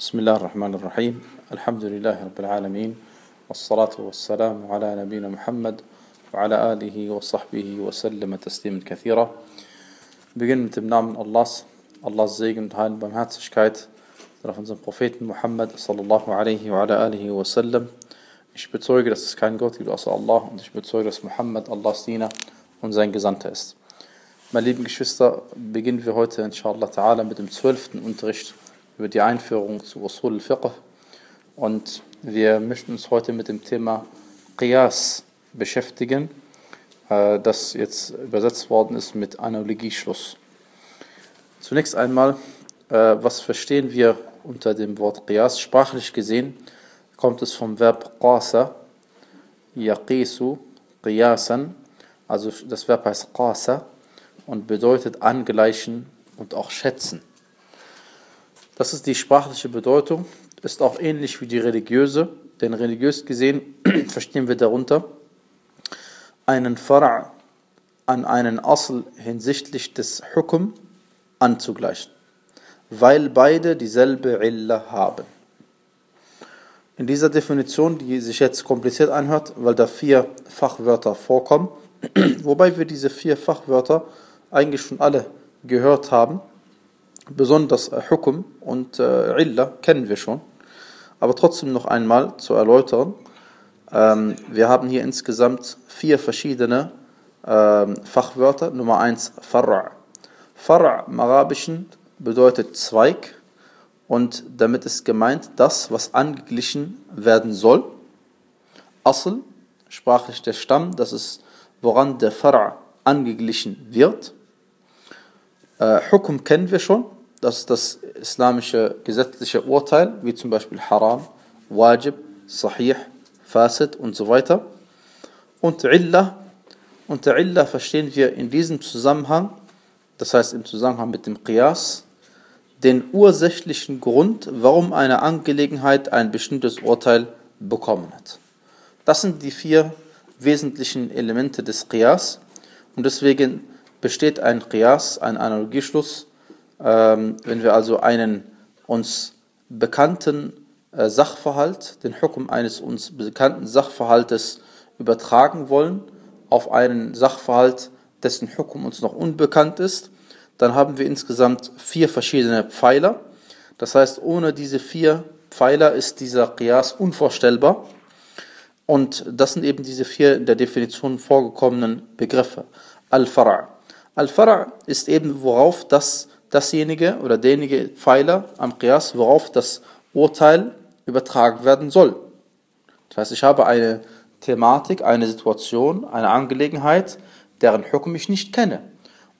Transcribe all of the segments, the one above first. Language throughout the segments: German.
بسم الله الرحمن الرحيم الحمد لله رب العالمين والصلاة والسلام على نبينا محمد وعلى آله وصحبه وسلم تسليما كثيرا beginnen mit dem Namen Allahs, Allahs Segen und Heil und Barmherzigkeit auf unseren Propheten Muhammad sallallahu alaihi wa ala alihi wa sallam. Ich bezeuge, dass es keinen Gott gibt außer Allah und ich bezeuge, dass Muhammad Allahs Diener und sein Gesandter ist. Meine lieben Geschwister, beginnen wir heute inshallah ta'ala mit dem zwölften Unterricht über die Einführung zu Usul al-Fiqh und wir möchten uns heute mit dem Thema Qiyas beschäftigen äh, das jetzt übersetzt worden ist mit Analogieschluss. Zunächst einmal, äh, was verstehen wir unter dem Wort Qiyas? Sprachlich gesehen kommt es vom Verb Qasa, Yaqisu, Qiyasan, also das Verb heißt Qasa und bedeutet angleichen und auch schätzen. Das ist die sprachliche Bedeutung, ist auch ähnlich wie die religiöse, denn religiös gesehen verstehen wir darunter, einen Fara' an einen Asl hinsichtlich des Hukum anzugleichen, weil beide dieselbe Illa haben. In dieser Definition, die sich jetzt kompliziert anhört, weil da vier Fachwörter vorkommen, wobei wir diese vier Fachwörter eigentlich schon alle gehört haben, besonders Hukum und äh, Illa kennen wir schon, aber trotzdem noch einmal zu erläutern, ähm, wir haben hier insgesamt vier verschiedene ähm, Fachwörter. Nummer eins Far'a. Far'a im Arabischen bedeutet Zweig und damit ist gemeint das, was angeglichen werden soll. Asl, sprachlich der Stamm, das ist woran der Far'a angeglichen wird. Äh, Hukum kennen wir schon, das ist das islamische gesetzliche Urteil, wie zum Beispiel Haram, Wajib, Sahih, Fasid und so weiter. Und Illa, unter Illa verstehen wir in diesem Zusammenhang, das heißt im Zusammenhang mit dem Qiyas, den ursächlichen Grund, warum eine Angelegenheit ein bestimmtes Urteil bekommen hat. Das sind die vier wesentlichen Elemente des Qiyas und deswegen besteht ein Qiyas, ein Analogieschluss, ähm, wenn wir also einen uns bekannten äh, Sachverhalt, den Hukum eines uns bekannten Sachverhaltes übertragen wollen auf einen Sachverhalt, dessen Hukum uns noch unbekannt ist, dann haben wir insgesamt vier verschiedene Pfeiler. Das heißt, ohne diese vier Pfeiler ist dieser Qiyas unvorstellbar. Und das sind eben diese vier in der Definition vorgekommenen Begriffe. Al-Fara'. Al-Fara' ist eben, worauf das, dasjenige oder derjenige Pfeiler am Qiyas, worauf das Urteil übertragen werden soll. Das heißt, ich habe eine Thematik, eine Situation, eine Angelegenheit, deren Hukum ich nicht kenne.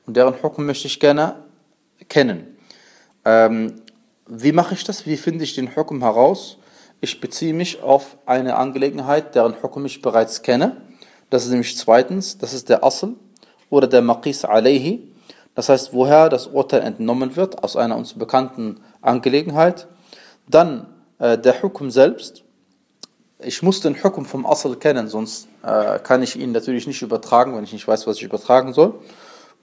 Und deren Hukum möchte ich gerne kennen. Ähm, wie mache ich das? Wie finde ich den Hukum heraus? Ich beziehe mich auf eine Angelegenheit, deren Hukum ich bereits kenne. Das ist nämlich zweitens, das ist der Asl oder der Maqis alayhi. Das heißt, woher das Urteil entnommen wird, aus einer uns bekannten Angelegenheit. Dann äh, der Hukum selbst. Ich muss den Hukum vom Asl kennen, sonst äh, kann ich ihn natürlich nicht übertragen, wenn ich nicht weiß, was ich übertragen soll.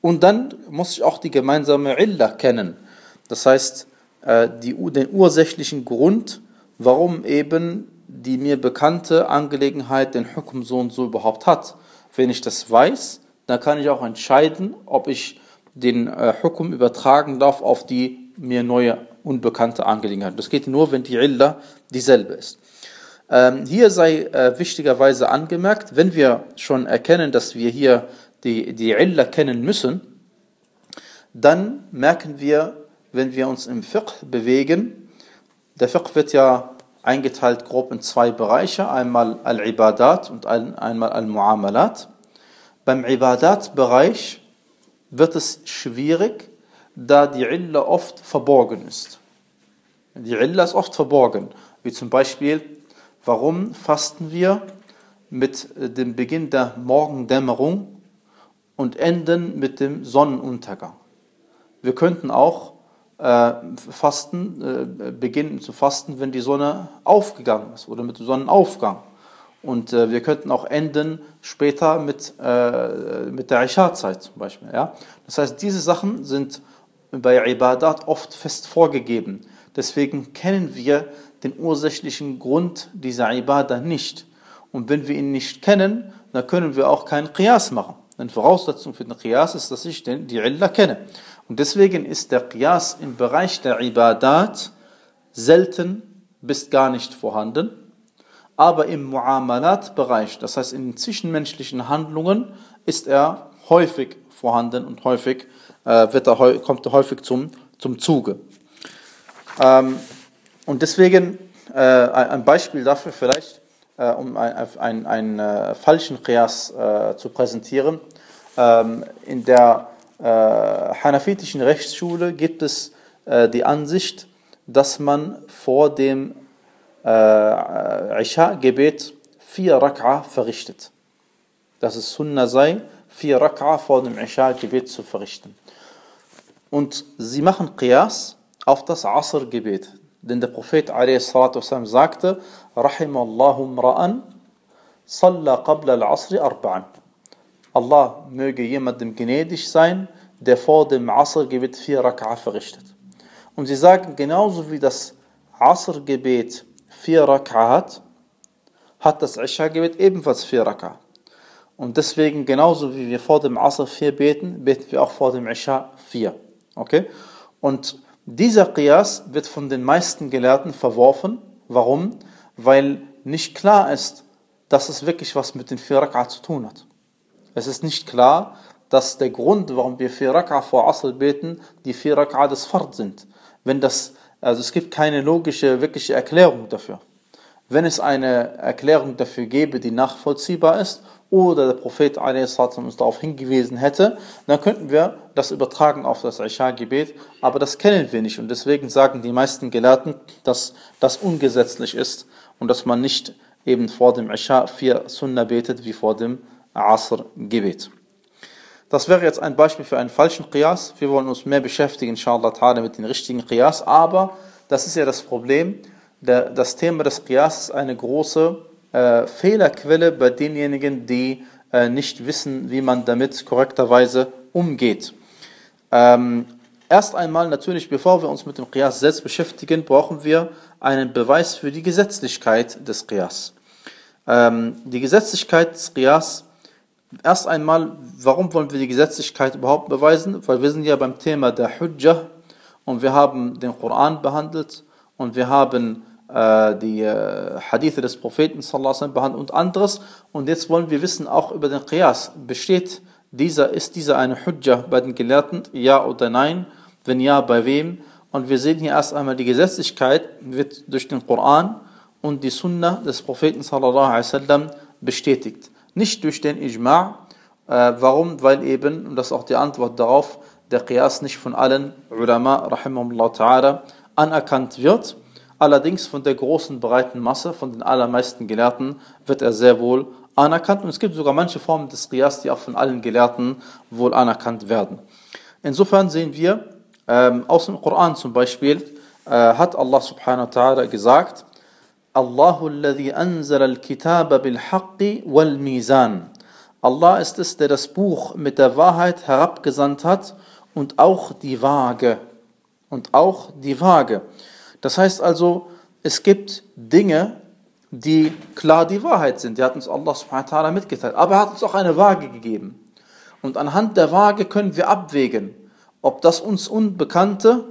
Und dann muss ich auch die gemeinsame Illa kennen. Das heißt, äh, die, den ursächlichen Grund, warum eben die mir bekannte Angelegenheit den Hukum so und so überhaupt hat. Wenn ich das weiß, dann kann ich auch entscheiden, ob ich den äh, Hukum übertragen darf auf die mir neue unbekannte Angelegenheit. Das geht nur, wenn die Illa dieselbe ist. Ähm, hier sei äh, wichtigerweise angemerkt, wenn wir schon erkennen, dass wir hier die, die Illa kennen müssen, dann merken wir, wenn wir uns im Fiqh bewegen, der Fiqh wird ja eingeteilt grob in zwei Bereiche, einmal Al-Ibadat und einmal Al-Muamalat. Beim Ibadat-Bereich wird es schwierig, da die Illa oft verborgen ist. Die Illa ist oft verborgen, wie zum Beispiel, warum fasten wir mit dem Beginn der Morgendämmerung und enden mit dem Sonnenuntergang. Wir könnten auch äh, fasten, äh, beginnen zu fasten, wenn die Sonne aufgegangen ist oder mit dem Sonnenaufgang. Und äh, wir könnten auch enden später mit, äh, mit der Isha-Zeit zum Beispiel. Ja? Das heißt, diese Sachen sind bei Ibadat oft fest vorgegeben. Deswegen kennen wir den ursächlichen Grund dieser Ibadah nicht. Und wenn wir ihn nicht kennen, dann können wir auch keinen Qiyas machen. Denn Voraussetzung für den Qiyas ist, dass ich den, die Illa kenne. Und deswegen ist der Qiyas im Bereich der Ibadat selten bis gar nicht vorhanden. Aber im Muamalat-Bereich, das heißt in zwischenmenschlichen Handlungen, ist er häufig vorhanden und häufig äh, wird er, kommt er häufig zum, zum Zuge. Ähm, und deswegen äh, ein Beispiel dafür vielleicht, äh, um einen ein, äh, falschen Qiyas äh, zu präsentieren. Ähm, in der äh, hanafitischen Rechtsschule gibt es die Ansicht, dass man vor dem Isha-Gebet vier Rak'a verrichtet. Dass es Sunnah sei, vier Rak'a vor dem Isha-Gebet zu verrichten. Und sie machen Qiyas auf das Asr-Gebet. Denn der Prophet a.s. sagte, Rahimallahu mra'an, salla qabla al-Asri arba'an. Allah möge jemandem gnädig sein, der vor dem Asr-Gebet vier Rak'a verrichtet. Und sie sagen, genauso wie das Asr-Gebet vier Raka hat, das Isha-Gebet ebenfalls vier Raka. Und deswegen, genauso wie wir vor dem Asr vier beten, beten wir auch vor dem Isha vier. Okay? Und dieser Qiyas wird von den meisten Gelehrten verworfen. Warum? Weil nicht klar ist, dass es wirklich was mit den vier Raka zu tun hat. Es ist nicht klar, dass der Grund, warum wir vier Raka vor Asr beten, die vier Raka des Fard sind. Wenn das also es gibt keine logische, wirkliche Erklärung dafür. Wenn es eine Erklärung dafür gäbe, die nachvollziehbar ist, oder der Prophet uns darauf hingewiesen hätte, dann könnten wir das übertragen auf das Isha-Gebet, aber das kennen wir nicht und deswegen sagen die meisten Gelehrten, dass das ungesetzlich ist und dass man nicht eben vor dem Isha vier Sunnah betet wie vor dem Asr-Gebet. Das wäre jetzt ein Beispiel für einen falschen Qiyas. Wir wollen uns mehr beschäftigen, inshallah ta'ala, mit den richtigen Qiyas. Aber das ist ja das Problem. Der, das Thema des Qiyas ist eine große äh, Fehlerquelle bei denjenigen, die äh, nicht wissen, wie man damit korrekterweise umgeht. Ähm, erst einmal natürlich, bevor wir uns mit dem Qiyas selbst beschäftigen, brauchen wir einen Beweis für die Gesetzlichkeit des Qiyas. Ähm, die Gesetzlichkeit des Qiyas Erst einmal, warum wollen wir die Gesetzlichkeit überhaupt beweisen? Weil wir sind ja beim Thema der Hujjah und wir haben den Koran behandelt und wir haben äh, die äh, Hadithe des Propheten sallallahu behandelt und anderes. Und jetzt wollen wir wissen auch über den Qiyas. Besteht dieser, ist dieser eine Hujjah bei den Gelehrten? Ja oder nein? Wenn ja, bei wem? Und wir sehen hier erst einmal die Gesetzlichkeit wird durch den Koran und die Sunna des Propheten sallallahu bestätigt nicht durch den Ijma'. Äh, warum? Weil eben, und das ist auch die Antwort darauf, der Qiyas nicht von allen Ulama, rahimahullah ta'ala, anerkannt wird. Allerdings von der großen, breiten Masse, von den allermeisten Gelehrten, wird er sehr wohl anerkannt. Und es gibt sogar manche Formen des Qiyas, die auch von allen Gelehrten wohl anerkannt werden. Insofern sehen wir, ähm, aus dem Koran zum Beispiel, äh, hat Allah subhanahu wa ta'ala gesagt, Allahu alladhi anzala al-kitaba bil haqqi wal mizan. Allah ist es, der das Buch mit der Wahrheit herabgesandt hat und auch die Waage. Und auch die Waage. Das heißt also, es gibt Dinge, die klar die Wahrheit sind. Die hat uns Allah subhanahu wa ta'ala mitgeteilt. Aber er hat uns auch eine Waage gegeben. Und anhand der Waage können wir abwägen, ob das uns Unbekannte,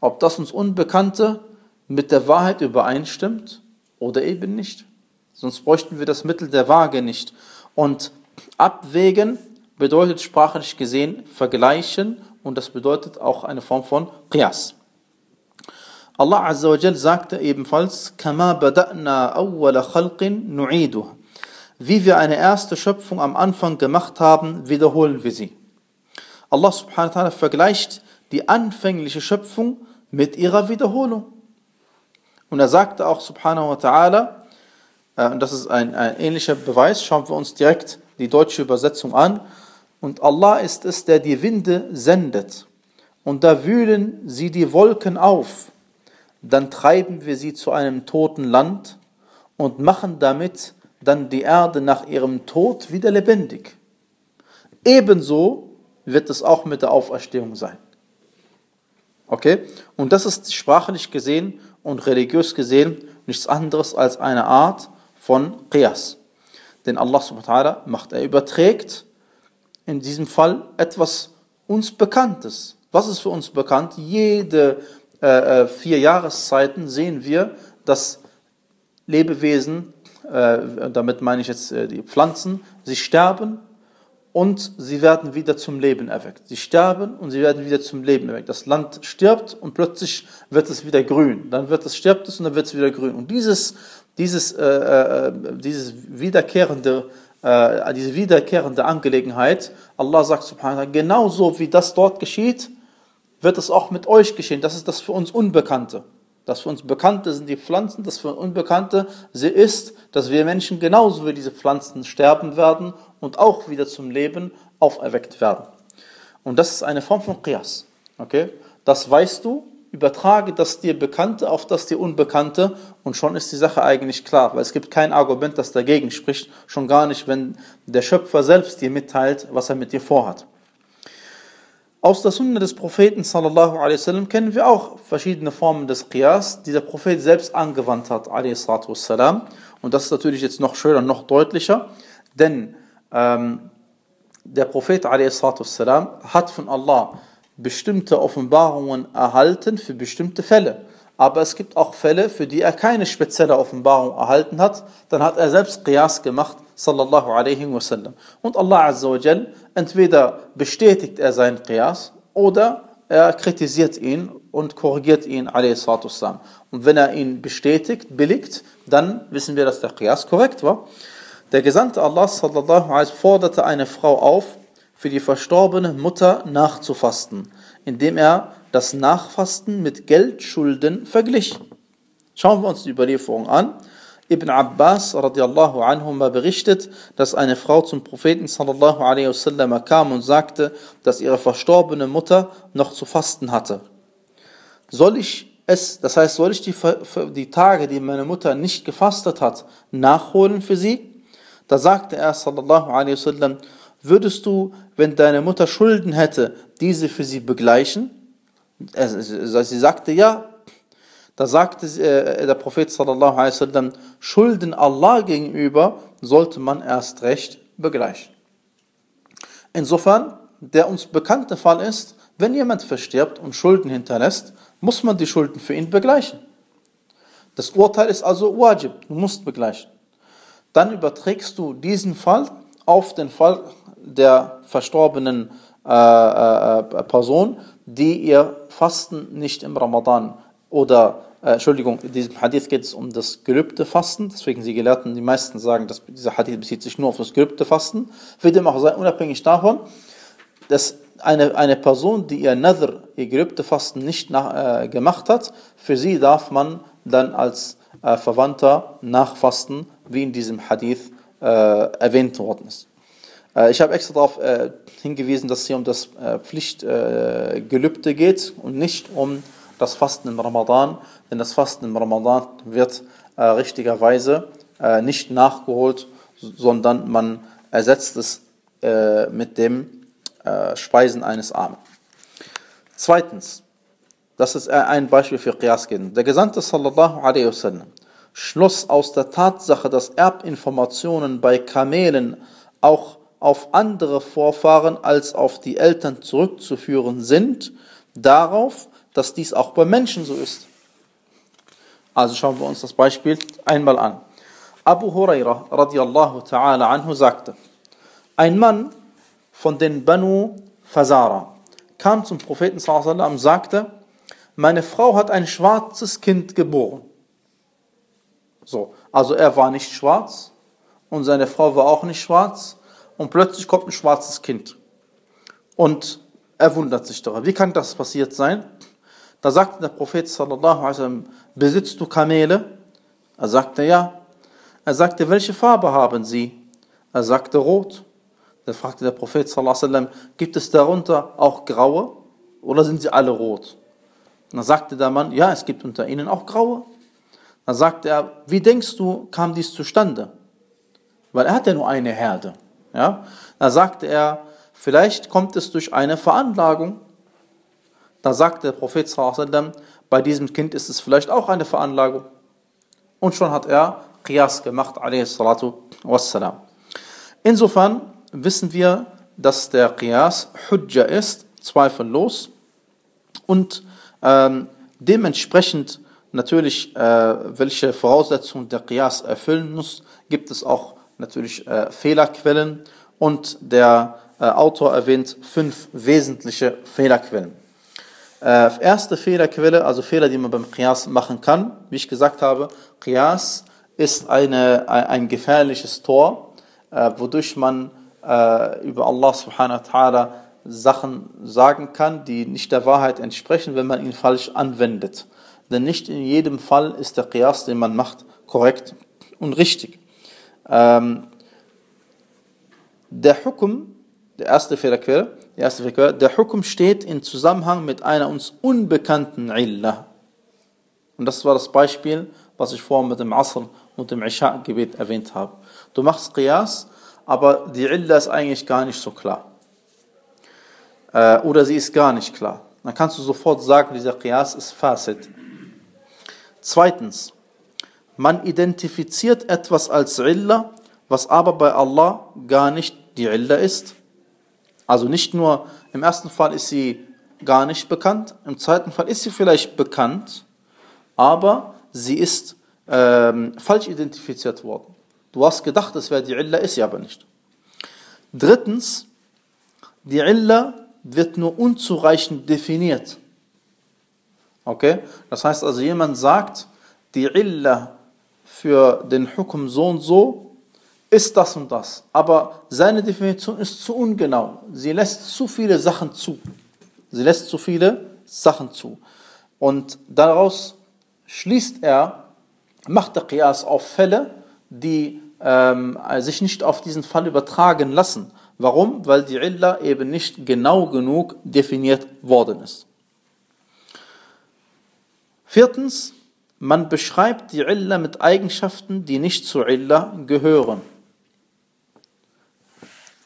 ob das uns Unbekannte mit der Wahrheit übereinstimmt oder eben nicht. Sonst bräuchten wir das Mittel der Waage nicht. Und abwägen bedeutet sprachlich gesehen vergleichen und das bedeutet auch eine Form von Qiyas. Allah Azza wa Jal sagte ebenfalls, Kama bada'na awwala khalqin nu'iduh. Wie wir eine erste Schöpfung am Anfang gemacht haben, wiederholen wir sie. Allah subhanahu wa ta'ala vergleicht die anfängliche Schöpfung mit ihrer Wiederholung. Und er sagte auch, subhanahu wa ta'ala, äh, und das ist ein, ein ähnlicher Beweis, schauen wir uns direkt die deutsche Übersetzung an. Und Allah ist es, der die Winde sendet. Und da wühlen sie die Wolken auf. Dann treiben wir sie zu einem toten Land und machen damit dann die Erde nach ihrem Tod wieder lebendig. Ebenso wird es auch mit der Auferstehung sein. Okay? Und das ist sprachlich gesehen und religiös gesehen nichts anderes als eine Art von Qiyas. Denn Allah subhanahu wa macht, er überträgt in diesem Fall etwas uns Bekanntes. Was ist für uns bekannt? Jede äh, äh vier Jahreszeiten sehen wir, dass Lebewesen, äh, damit meine ich jetzt äh, die Pflanzen, sie sterben und sie werden wieder zum Leben erweckt. Sie sterben und sie werden wieder zum Leben erweckt. Das Land stirbt und plötzlich wird es wieder grün. Dann wird es stirbt es und dann wird es wieder grün. Und dieses, dieses, äh, äh, dieses wiederkehrende, äh, diese wiederkehrende Angelegenheit, Allah sagt subhanahu genauso wie das dort geschieht, wird es auch mit euch geschehen. Das ist das für uns Unbekannte. Das für uns Bekannte sind die Pflanzen, das für uns Unbekannte sie ist, dass wir Menschen genauso wie diese Pflanzen sterben werden und auch wieder zum Leben auferweckt werden. Und das ist eine Form von Qiyas. Okay? Das weißt du, übertrage das dir Bekannte auf das dir Unbekannte und schon ist die Sache eigentlich klar, weil es gibt kein Argument, das dagegen spricht, schon gar nicht, wenn der Schöpfer selbst dir mitteilt, was er mit dir vorhat. Aus der Sunna des Propheten sallallahu alaihi wasallam kennen wir auch verschiedene Formen des Qiyas, die der Prophet selbst angewandt hat alaihi wassalam. Und das ist natürlich jetzt noch schöner, noch deutlicher, denn ähm, der Prophet a.s. hat von Allah bestimmte Offenbarungen erhalten für bestimmte Fälle. Aber es gibt auch Fälle, für die er keine spezielle Offenbarung erhalten hat. Dann hat er selbst Qiyas gemacht, sallallahu alaihi wasallam. Und Allah azza wa entweder bestätigt er seinen Qiyas oder er kritisiert ihn und korrigiert ihn, wasallam. Und wenn er ihn bestätigt, billigt, dann wissen wir, dass der Qiyas korrekt war. Der Gesandte Allah sallallahu alaihi forderte eine Frau auf, für die verstorbene Mutter nachzufasten, indem er das Nachfasten mit Geldschulden verglich. Schauen wir uns die Überlieferung an. Ibn Abbas radiallahu anhuma berichtet, dass eine Frau zum Propheten sallallahu alaihi wasallam kam und sagte, dass ihre verstorbene Mutter noch zu fasten hatte. Soll ich es, das heißt, soll ich die, die Tage, die meine Mutter nicht gefastet hat, nachholen für sie? Da sagte er, sallallahu alaihi wasallam, würdest du, wenn deine Mutter Schulden hätte, diese für sie begleichen? Sie sagte ja. Da sagte äh, der Prophet sallallahu alaihi wasallam, Schulden Allah gegenüber sollte man erst recht begleichen. Insofern, der uns bekannte Fall ist, wenn jemand verstirbt und Schulden hinterlässt, muss man die Schulden für ihn begleichen. Das Urteil ist also wajib, du musst begleichen dann überträgst du diesen Fall auf den Fall der verstorbenen äh, äh, äh, Person, die ihr Fasten nicht im Ramadan oder äh, Entschuldigung, in diesem Hadith geht es um das gelübde Fasten, deswegen die Gelehrten, die meisten sagen, dass dieser Hadith bezieht sich nur auf das gelübde Fasten, wird dem auch sein, unabhängig davon, dass eine, eine Person, die ihr Nether, ihr gelübde Fasten nicht nach, äh, gemacht hat, für sie darf man dann als äh, Verwandter nachfasten, wie in diesem Hadith äh, erwähnt worden ist. Äh, ich habe extra darauf äh, hingewiesen, dass es hier um das äh, Pflichtgelübde geht und nicht um das Fasten im Ramadan, denn das Fasten im Ramadan wird äh, richtigerweise nicht nachgeholt, sondern man ersetzt es mit dem Speisen eines Armen. Zweitens, das ist ein Beispiel für Qiyas gehen. Der Gesandte sallallahu alaihi wasallam schloss aus der Tatsache, dass Erbinformationen bei Kamelen auch auf andere Vorfahren als auf die Eltern zurückzuführen sind, darauf, dass dies auch bei Menschen so ist. Also schauen wir uns das Beispiel einmal an. Abu Huraira radiallahu ta'ala anhu sagte, ein Mann von den Banu Fazara kam zum Propheten sallallahu und sagte, meine Frau hat ein schwarzes Kind geboren. So, also er war nicht schwarz und seine Frau war auch nicht schwarz und plötzlich kommt ein schwarzes Kind. Und er wundert sich darüber. Wie kann das passiert sein? Da sagte der Prophet sallallahu alaihi wasallam, besitzt du Kamele? Er sagte ja. Er sagte, welche Farbe haben sie? Er sagte rot. Da fragte der Prophet sallallahu alaihi wasallam, gibt es darunter auch graue oder sind sie alle rot? dann sagte der Mann, ja, es gibt unter ihnen auch graue. Dann sagte er, wie denkst du, kam dies zustande? Weil er hat ja nur eine Herde. Ja? Dann sagte er, vielleicht kommt es durch eine Veranlagung. Da sagt der Prophet bei diesem Kind ist es vielleicht auch eine Veranlagung. Und schon hat er Qiyas gemacht, wassalam. Insofern wissen wir, dass der Qiyas Hujja ist, zweifellos. Und ähm, dementsprechend natürlich, äh, welche Voraussetzungen der Qiyas erfüllen muss, gibt es auch natürlich äh, Fehlerquellen. Und der äh, Autor erwähnt fünf wesentliche Fehlerquellen. Äh, erste Fehlerquelle, also Fehler, die man beim Qiyas machen kann, wie ich gesagt habe, Qiyas ist eine, ein gefährliches Tor, äh, wodurch man äh, über Allah subhanahu wa ta'ala Sachen sagen kann, die nicht der Wahrheit entsprechen, wenn man ihn falsch anwendet. Denn nicht in jedem Fall ist der Qiyas, den man macht, korrekt und richtig. Ähm, der Hukum, der erste Fehlerquelle, der erste Fehlerquelle, der Hukum steht in Zusammenhang mit einer uns unbekannten Illah. Und das war das Beispiel, was ich vorhin mit dem Asr und dem Isha-Gebet erwähnt habe. Du machst Qiyas, aber die Illah ist eigentlich gar nicht so klar. Äh, oder sie ist gar nicht klar. Dann kannst du sofort sagen, dieser Qiyas ist Fasid. Zweitens, man identifiziert etwas als Illah, was aber bei Allah gar nicht die Illah ist. Also nicht nur im ersten Fall ist sie gar nicht bekannt, im zweiten Fall ist sie vielleicht bekannt, aber sie ist ähm, falsch identifiziert worden. Du hast gedacht, es wäre die Illa, ist sie aber nicht. Drittens, die Illa wird nur unzureichend definiert. Okay? Das heißt also, jemand sagt, die Illa für den Hukum so und so ist das und das. Aber seine Definition ist zu ungenau. Sie lässt zu viele Sachen zu. Sie lässt zu viele Sachen zu. Und daraus schließt er, macht der Qiyas auf Fälle, die ähm, sich nicht auf diesen Fall übertragen lassen. Warum? Weil die Illa eben nicht genau genug definiert worden ist. Viertens, man beschreibt die Illa mit Eigenschaften, die nicht zur Illa gehören.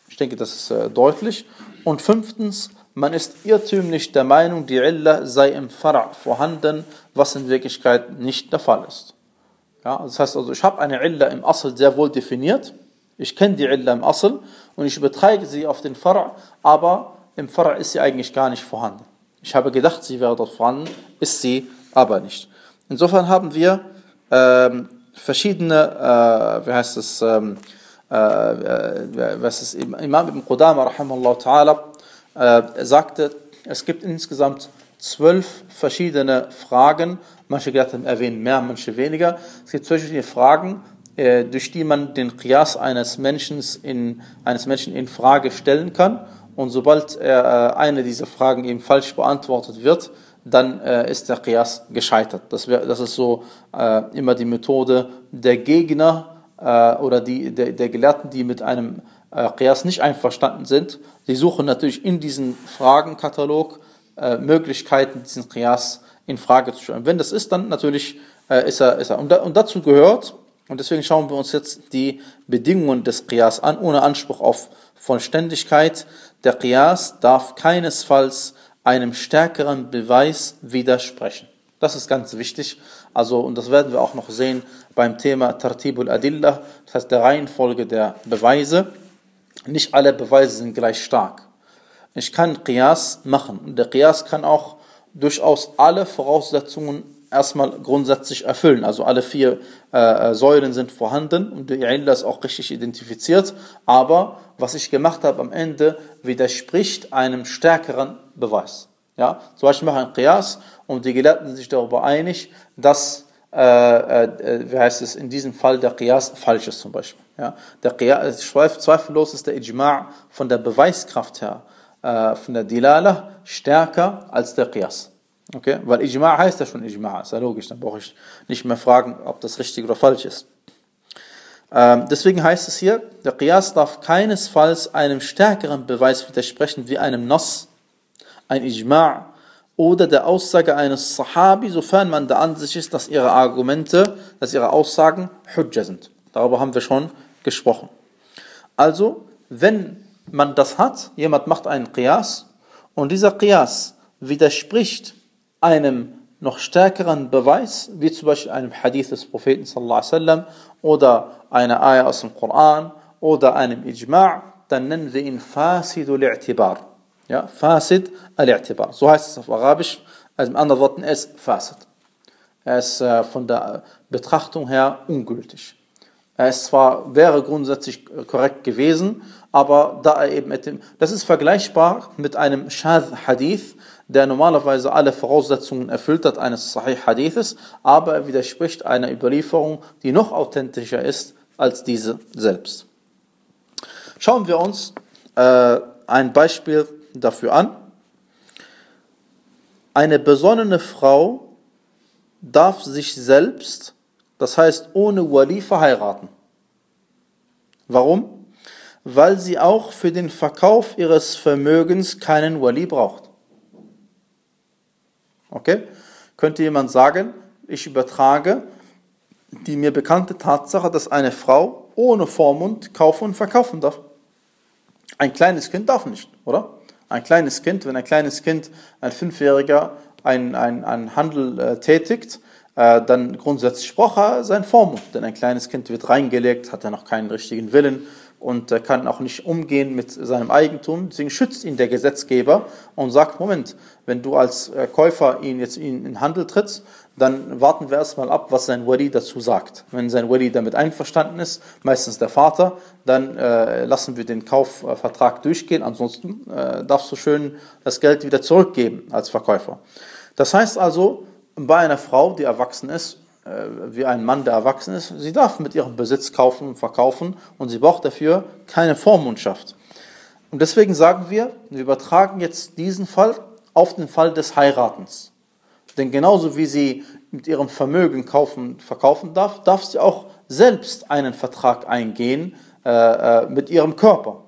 Ich denke, das ist äh, deutlich. Und fünftens, man ist irrtümlich der Meinung, die Illa sei im Fara' vorhanden, was in Wirklichkeit nicht der Fall ist. Ja, das heißt also, ich habe eine Illa im Asl sehr wohl definiert. Ich kenne die Illa im Asl und ich übertrage sie auf den Fara', aber im Fara' ist sie eigentlich gar nicht vorhanden. Ich habe gedacht, sie wäre dort vorhanden, ist sie aber nicht. Insofern haben wir ähm, verschiedene, äh, wie heißt es, ähm, äh, äh, was ist Imam ibn Qudama ta'ala äh, sagte, es gibt insgesamt zwölf verschiedene Fragen, manche Gelehrten erwähnen mehr, manche weniger. Es gibt zwölf verschiedene Fragen, durch die man den Qiyas eines Menschen in, eines Menschen in Frage stellen kann. Und sobald er, eine dieser Fragen eben falsch beantwortet wird, dann äh, ist der Qiyas gescheitert. Das, wär, das ist so äh, immer die Methode der Gegner, äh, oder die, der, der Gelehrten, die mit einem äh, Qiyas nicht einverstanden sind, die suchen natürlich in diesem Fragenkatalog äh, Möglichkeiten, diesen Qiyas in Frage zu stellen. Wenn das ist, dann natürlich äh, ist er, ist er. Und, da, und dazu gehört, und deswegen schauen wir uns jetzt die Bedingungen des Qiyas an, ohne Anspruch auf Vollständigkeit. Der Qiyas darf keinesfalls einem stärkeren Beweis widersprechen. Das ist ganz wichtig. Also, und das werden wir auch noch sehen beim Thema Tartibul Adillah, das heißt der Reihenfolge der Beweise. Nicht alle Beweise sind gleich stark. Ich kann Qiyas machen. Und der Qiyas kann auch durchaus alle Voraussetzungen erstmal grundsätzlich erfüllen. Also alle vier äh, Säulen sind vorhanden und die Illah ist auch richtig identifiziert. Aber was ich gemacht habe am Ende widerspricht einem stärkeren Beweis. Ja, zum Beispiel mache ich ein Qiyas und die Gelehrten sind sich darüber einig, dass, äh, äh, wie heißt es, in diesem Fall der Qiyas falsch ist zum Beispiel. Ja, der Qiyas, zweifellos ist der Ijma' von der Beweiskraft her, äh, von der Dilala stärker als der Qiyas. Okay? Weil Ijma' heißt ja schon Ijma', ist ja logisch, dann brauche ich nicht mehr fragen, ob das richtig oder falsch ist. Ähm, deswegen heißt es hier, der Qiyas darf keinesfalls einem stärkeren Beweis widersprechen wie einem Nass, ein Ijma' oder der Aussage eines Sahabi, sofern man der Ansicht ist, dass ihre Argumente, dass ihre Aussagen Hujja sind. Darüber haben wir schon gesprochen. Also, wenn man das hat, jemand macht einen Qiyas und dieser Qiyas widerspricht einem noch stärkeren Beweis, wie zum Beispiel einem Hadith des Propheten sallallahu alaihi wasallam oder einer Ayah aus dem Koran oder einem Ijma', dann nennen wir ihn Fasidul I'tibar. Ja, Fasid al-I'tibar. So heißt es auf Arabisch. Also in anderen Worten, er ist Fasid. Er ist äh, von der Betrachtung her ungültig. Er ist zwar, wäre grundsätzlich korrekt gewesen, aber da er eben mit dem, das ist vergleichbar mit einem Shadh Hadith, der normalerweise alle Voraussetzungen erfüllt hat eines Sahih Hadithes, aber er widerspricht einer Überlieferung, die noch authentischer ist als diese selbst. Schauen wir uns äh, ein Beispiel dafür an. Eine besonnene Frau darf sich selbst, das heißt ohne Wali, verheiraten. Warum? Weil sie auch für den Verkauf ihres Vermögens keinen Wali braucht. Okay? Könnte jemand sagen, ich übertrage die mir bekannte Tatsache, dass eine Frau ohne Vormund kaufen und verkaufen darf. Ein kleines Kind darf nicht, oder? Ein kleines Kind, wenn ein kleines Kind, ein Fünfjähriger, einen ein Handel äh, tätigt, äh, dann grundsätzlich braucht er seinen Vormund. Denn ein kleines Kind wird reingelegt, hat er noch keinen richtigen Willen und er kann auch nicht umgehen mit seinem Eigentum. Deswegen schützt ihn der Gesetzgeber und sagt, Moment, wenn du als äh, Käufer ihn jetzt in den Handel trittst, dann warten wir erstmal ab, was sein Wali dazu sagt. Wenn sein Wali damit einverstanden ist, meistens der Vater, dann äh, lassen wir den Kaufvertrag durchgehen, ansonsten äh, darfst du schön das Geld wieder zurückgeben als Verkäufer. Das heißt also, bei einer Frau, die erwachsen ist, äh, wie ein Mann, der erwachsen ist, sie darf mit ihrem Besitz kaufen und verkaufen und sie braucht dafür keine Vormundschaft. Und deswegen sagen wir, wir übertragen jetzt diesen Fall auf den Fall des Heiratens. Denn genauso wie sie mit ihrem Vermögen kaufen, verkaufen darf, darf sie auch selbst einen Vertrag eingehen äh, äh, mit ihrem Körper.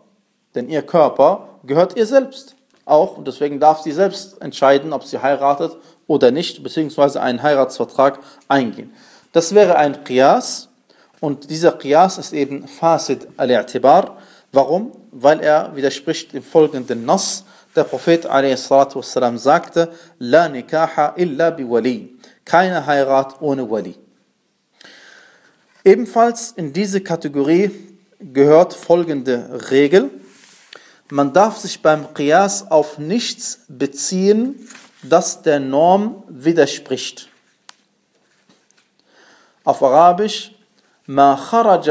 Denn ihr Körper gehört ihr selbst auch und deswegen darf sie selbst entscheiden, ob sie heiratet oder nicht, beziehungsweise einen Heiratsvertrag eingehen. Das wäre ein Qiyas und dieser Qiyas ist eben Fasid al-I'tibar. Warum? Weil er widerspricht dem folgenden Nass, der Prophet والسلام, sagte, La nikaha illa bi wali. Keine Heirat ohne Wali. Ebenfalls in diese Kategorie gehört folgende Regel. Man darf sich beim Qiyas auf nichts beziehen, das der Norm widerspricht. Auf Arabisch, ما خرج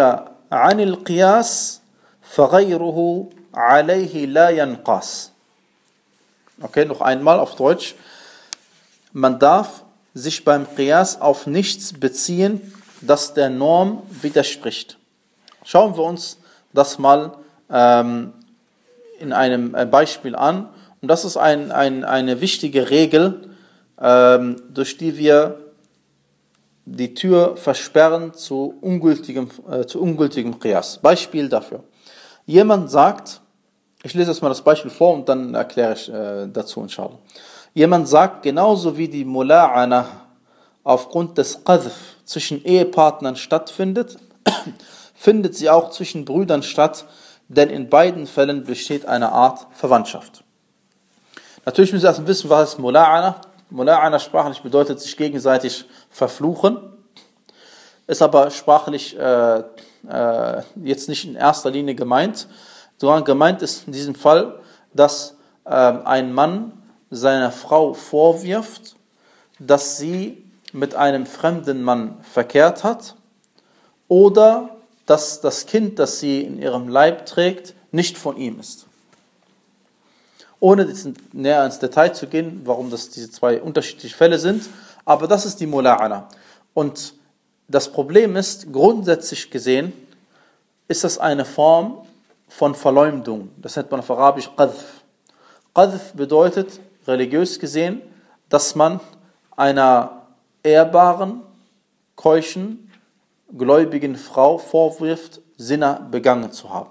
عن القياس فغيره عليه لا ينقاس. Okay, noch einmal auf Deutsch. Man darf sich beim Qiyas auf nichts beziehen, das der Norm widerspricht. Schauen wir uns das mal ähm, in einem äh, Beispiel an. Und das ist ein, ein, eine wichtige Regel, ähm, durch die wir die Tür versperren zu ungültigem, äh, zu ungültigem Qiyas. Beispiel dafür. Jemand sagt, ich lese jetzt mal das Beispiel vor und dann erkläre ich äh, dazu, inshallah. Jemand sagt, genauso wie die Mula'ana aufgrund des Qadhf zwischen Ehepartnern stattfindet, findet sie auch zwischen Brüdern statt, denn in beiden Fällen besteht eine Art Verwandtschaft. Natürlich müssen Sie erst wissen, was ist Mula'ana. Mula'ana sprachlich bedeutet sich gegenseitig verfluchen, ist aber sprachlich äh, äh, jetzt nicht in erster Linie gemeint, sondern gemeint ist in diesem Fall, dass äh, ein Mann seiner Frau vorwirft, dass sie mit einem fremden Mann verkehrt hat oder dass das Kind, das sie in ihrem Leib trägt, nicht von ihm ist. Ohne näher ins Detail zu gehen, warum das diese zwei unterschiedliche Fälle sind, aber das ist die Mula'ana. Und das Problem ist, grundsätzlich gesehen, ist das eine Form von Verleumdung. Das nennt man auf Arabisch Qadf. Qadf bedeutet, religiös gesehen, dass man einer ehrbaren, keuschen, gläubigen Frau vorwirft, Sinner begangen zu haben.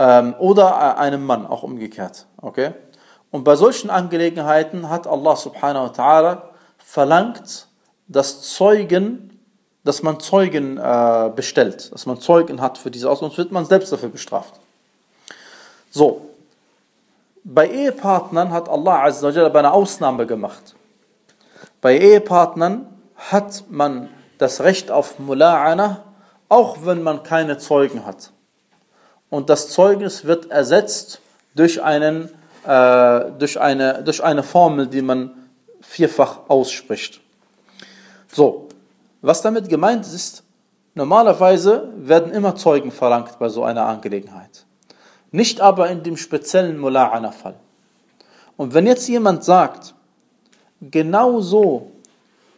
Ähm, oder einem Mann, auch umgekehrt. Okay? Und bei solchen Angelegenheiten hat Allah subhanahu wa ta'ala verlangt, dass Zeugen, dass man Zeugen äh, bestellt, dass man Zeugen hat für diese Aus, sonst wird man selbst dafür bestraft. So, bei Ehepartnern hat Allah Azza wa Jalla eine Ausnahme gemacht. Bei Ehepartnern hat man das Recht auf Mula'ana, auch wenn man keine Zeugen hat. Und das Zeugnis wird ersetzt durch, einen, äh, durch, eine, durch eine Formel, die man vierfach ausspricht. So, was damit gemeint ist, normalerweise werden immer Zeugen verlangt bei so einer Angelegenheit. Nicht aber in dem speziellen Mula'ana-Fall. Und wenn jetzt jemand sagt, genau so,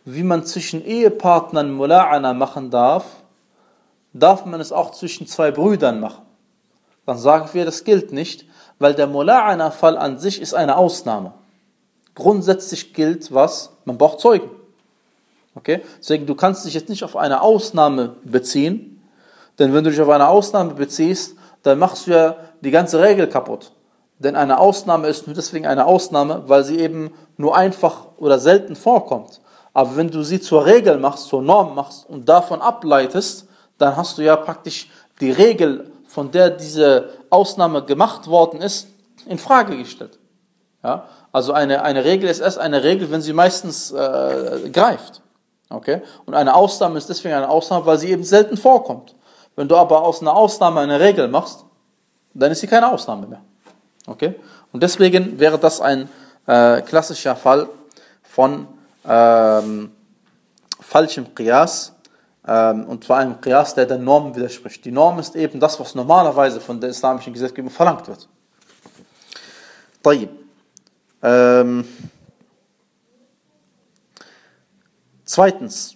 wie man zwischen Ehepartnern Mula'ana machen darf, darf man es auch zwischen zwei Brüdern machen. Dann sagen wir, das gilt nicht, weil der Mula'ana-Fall an sich ist eine Ausnahme. Grundsätzlich gilt was? Man braucht Zeugen. Okay? Deswegen, du kannst dich jetzt nicht auf eine Ausnahme beziehen, denn wenn du dich auf eine Ausnahme beziehst, dann machst du ja die ganze Regel kaputt. Denn eine Ausnahme ist nur deswegen eine Ausnahme, weil sie eben nur einfach oder selten vorkommt. Aber wenn du sie zur Regel machst, zur Norm machst und davon ableitest, dann hast du ja praktisch die Regel, von der diese Ausnahme gemacht worden ist, in Frage gestellt. Ja? Also eine, eine Regel ist erst eine Regel, wenn sie meistens äh, greift. Okay? Und eine Ausnahme ist deswegen eine Ausnahme, weil sie eben selten vorkommt. Wenn du aber aus einer Ausnahme eine Regel machst, dann ist sie keine Ausnahme mehr. Okay? Und deswegen wäre das ein äh, klassischer Fall von ähm, falschem Qiyas, und zwar einem Qiyas, der der Norm widerspricht. Die Norm ist eben das, was normalerweise von der islamischen Gesetzgebung verlangt wird. طيب. Ähm, zweitens.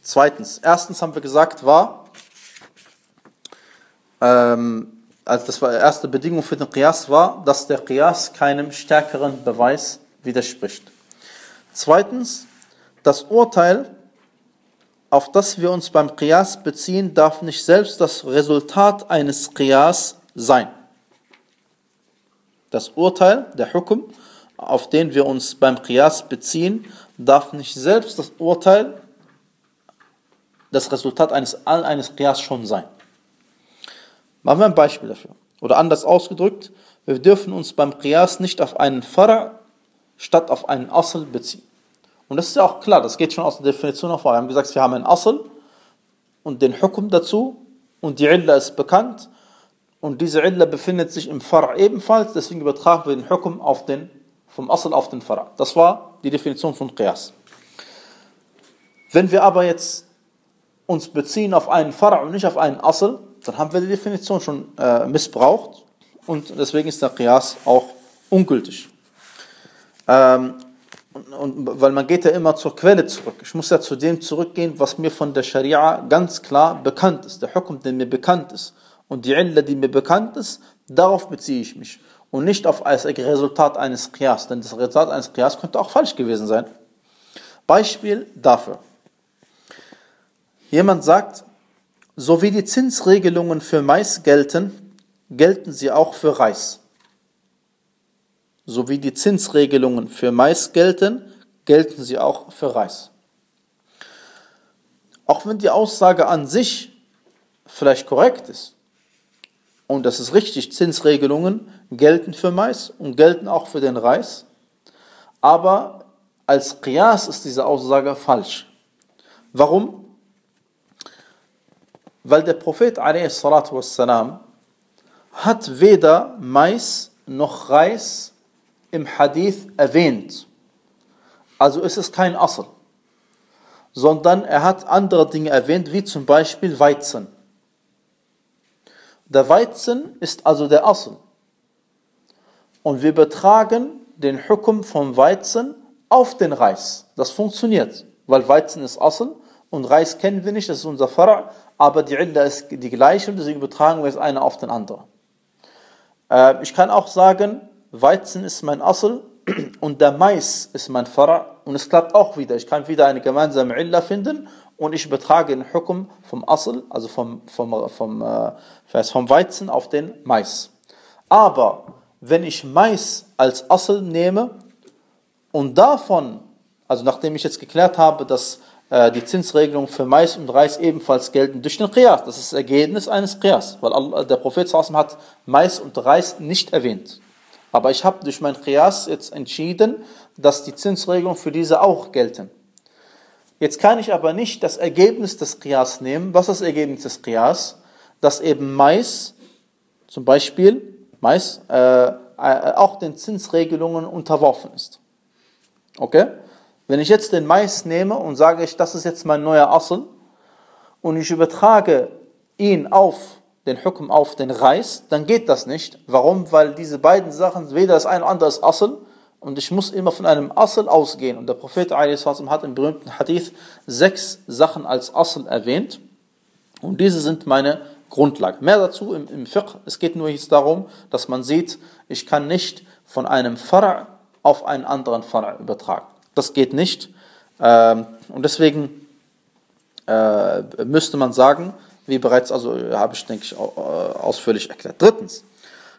Zweitens. Erstens haben wir gesagt, war, ähm, also das war die erste Bedingung für den Qiyas war, dass der Qiyas keinem stärkeren Beweis widerspricht. Zweitens, das Urteil, auf das wir uns beim Qiyas beziehen, darf nicht selbst das Resultat eines Qiyas sein. Das Urteil, der Hukum, auf den wir uns beim Qiyas beziehen, darf nicht selbst das Urteil, das Resultat eines, eines Qiyas schon sein. Machen wir ein Beispiel dafür. Oder anders ausgedrückt, wir dürfen uns beim Qiyas nicht auf einen Fara statt auf einen Asl beziehen. Und das ist ja auch klar, das geht schon aus der Definition hervor. Wir haben gesagt, wir haben einen Asl und den Hukum dazu und die Illa ist bekannt und diese Illa befindet sich im Far' ebenfalls, deswegen übertragen wir den Hukum auf den, vom Asl auf den Far'. Das war die Definition von Qiyas. Wenn wir aber jetzt uns beziehen auf einen Far' und nicht auf einen Asl, dann haben wir die Definition schon äh, missbraucht und deswegen ist der Qiyas auch ungültig. Ähm, und, weil man geht ja immer zur Quelle zurück. Ich muss ja zu dem zurückgehen, was mir von der Scharia ganz klar bekannt ist. Der Hukum, der mir bekannt ist. Und die Illa, die mir bekannt ist, darauf beziehe ich mich. Und nicht auf als Resultat eines Qiyas. Denn das Resultat eines Qiyas könnte auch falsch gewesen sein. Beispiel dafür. Jemand sagt, so wie die Zinsregelungen für Mais gelten, gelten sie auch für Reis sowie die Zinsregelungen für Mais gelten, gelten sie auch für Reis. Auch wenn die Aussage an sich vielleicht korrekt ist, und das ist richtig, Zinsregelungen gelten für Mais und gelten auch für den Reis, aber als Qiyas ist diese Aussage falsch. Warum? Weil der Prophet والسلام, hat weder Mais noch Reis im Hadith erwähnt. Also ist es kein Asl, sondern er hat andere Dinge erwähnt, wie zum Beispiel Weizen. Der Weizen ist also der Asl. Und wir betragen den Hukum vom Weizen auf den Reis. Das funktioniert, weil Weizen ist Asl und Reis kennen wir nicht, das ist unser Fara', aber die Illa ist die gleiche und deswegen übertragen wir es eine auf den anderen. Äh, ich kann auch sagen, Weizen ist mein Asl und der Mais ist mein Fara' und es klappt auch wieder. Ich kann wieder eine gemeinsame Illa finden und ich übertrage den Hukum vom Asl, also vom, vom, vom, äh, vom Weizen auf den Mais. Aber wenn ich Mais als Asl nehme und davon, also nachdem ich jetzt geklärt habe, dass äh, die Zinsregelung für Mais und Reis ebenfalls gelten durch den Qiyas, das ist das Ergebnis eines Qiyas, weil der Prophet hat Mais und Reis nicht erwähnt. Aber ich habe durch mein Qiyas jetzt entschieden, dass die Zinsregelungen für diese auch gelten. Jetzt kann ich aber nicht das Ergebnis des Qiyas nehmen. Was ist das Ergebnis des Qiyas? Dass eben Mais, zum Beispiel Mais, äh, äh, auch den Zinsregelungen unterworfen ist. Okay? Wenn ich jetzt den Mais nehme und sage ich, das ist jetzt mein neuer Assel und ich übertrage ihn auf den Hukum auf den Reis, dann geht das nicht. Warum? Weil diese beiden Sachen, weder das eine oder andere ist Assel und ich muss immer von einem Assel ausgehen. Und der Prophet hat im berühmten Hadith sechs Sachen als Assel erwähnt und diese sind meine Grundlage. Mehr dazu im, im Fiqh. Es geht nur jetzt darum, dass man sieht, ich kann nicht von einem Far' auf einen anderen Far' übertragen. Das geht nicht. Ähm, und deswegen äh, müsste man sagen, wie bereits, also habe ich, denke ich, ausführlich erklärt. Drittens,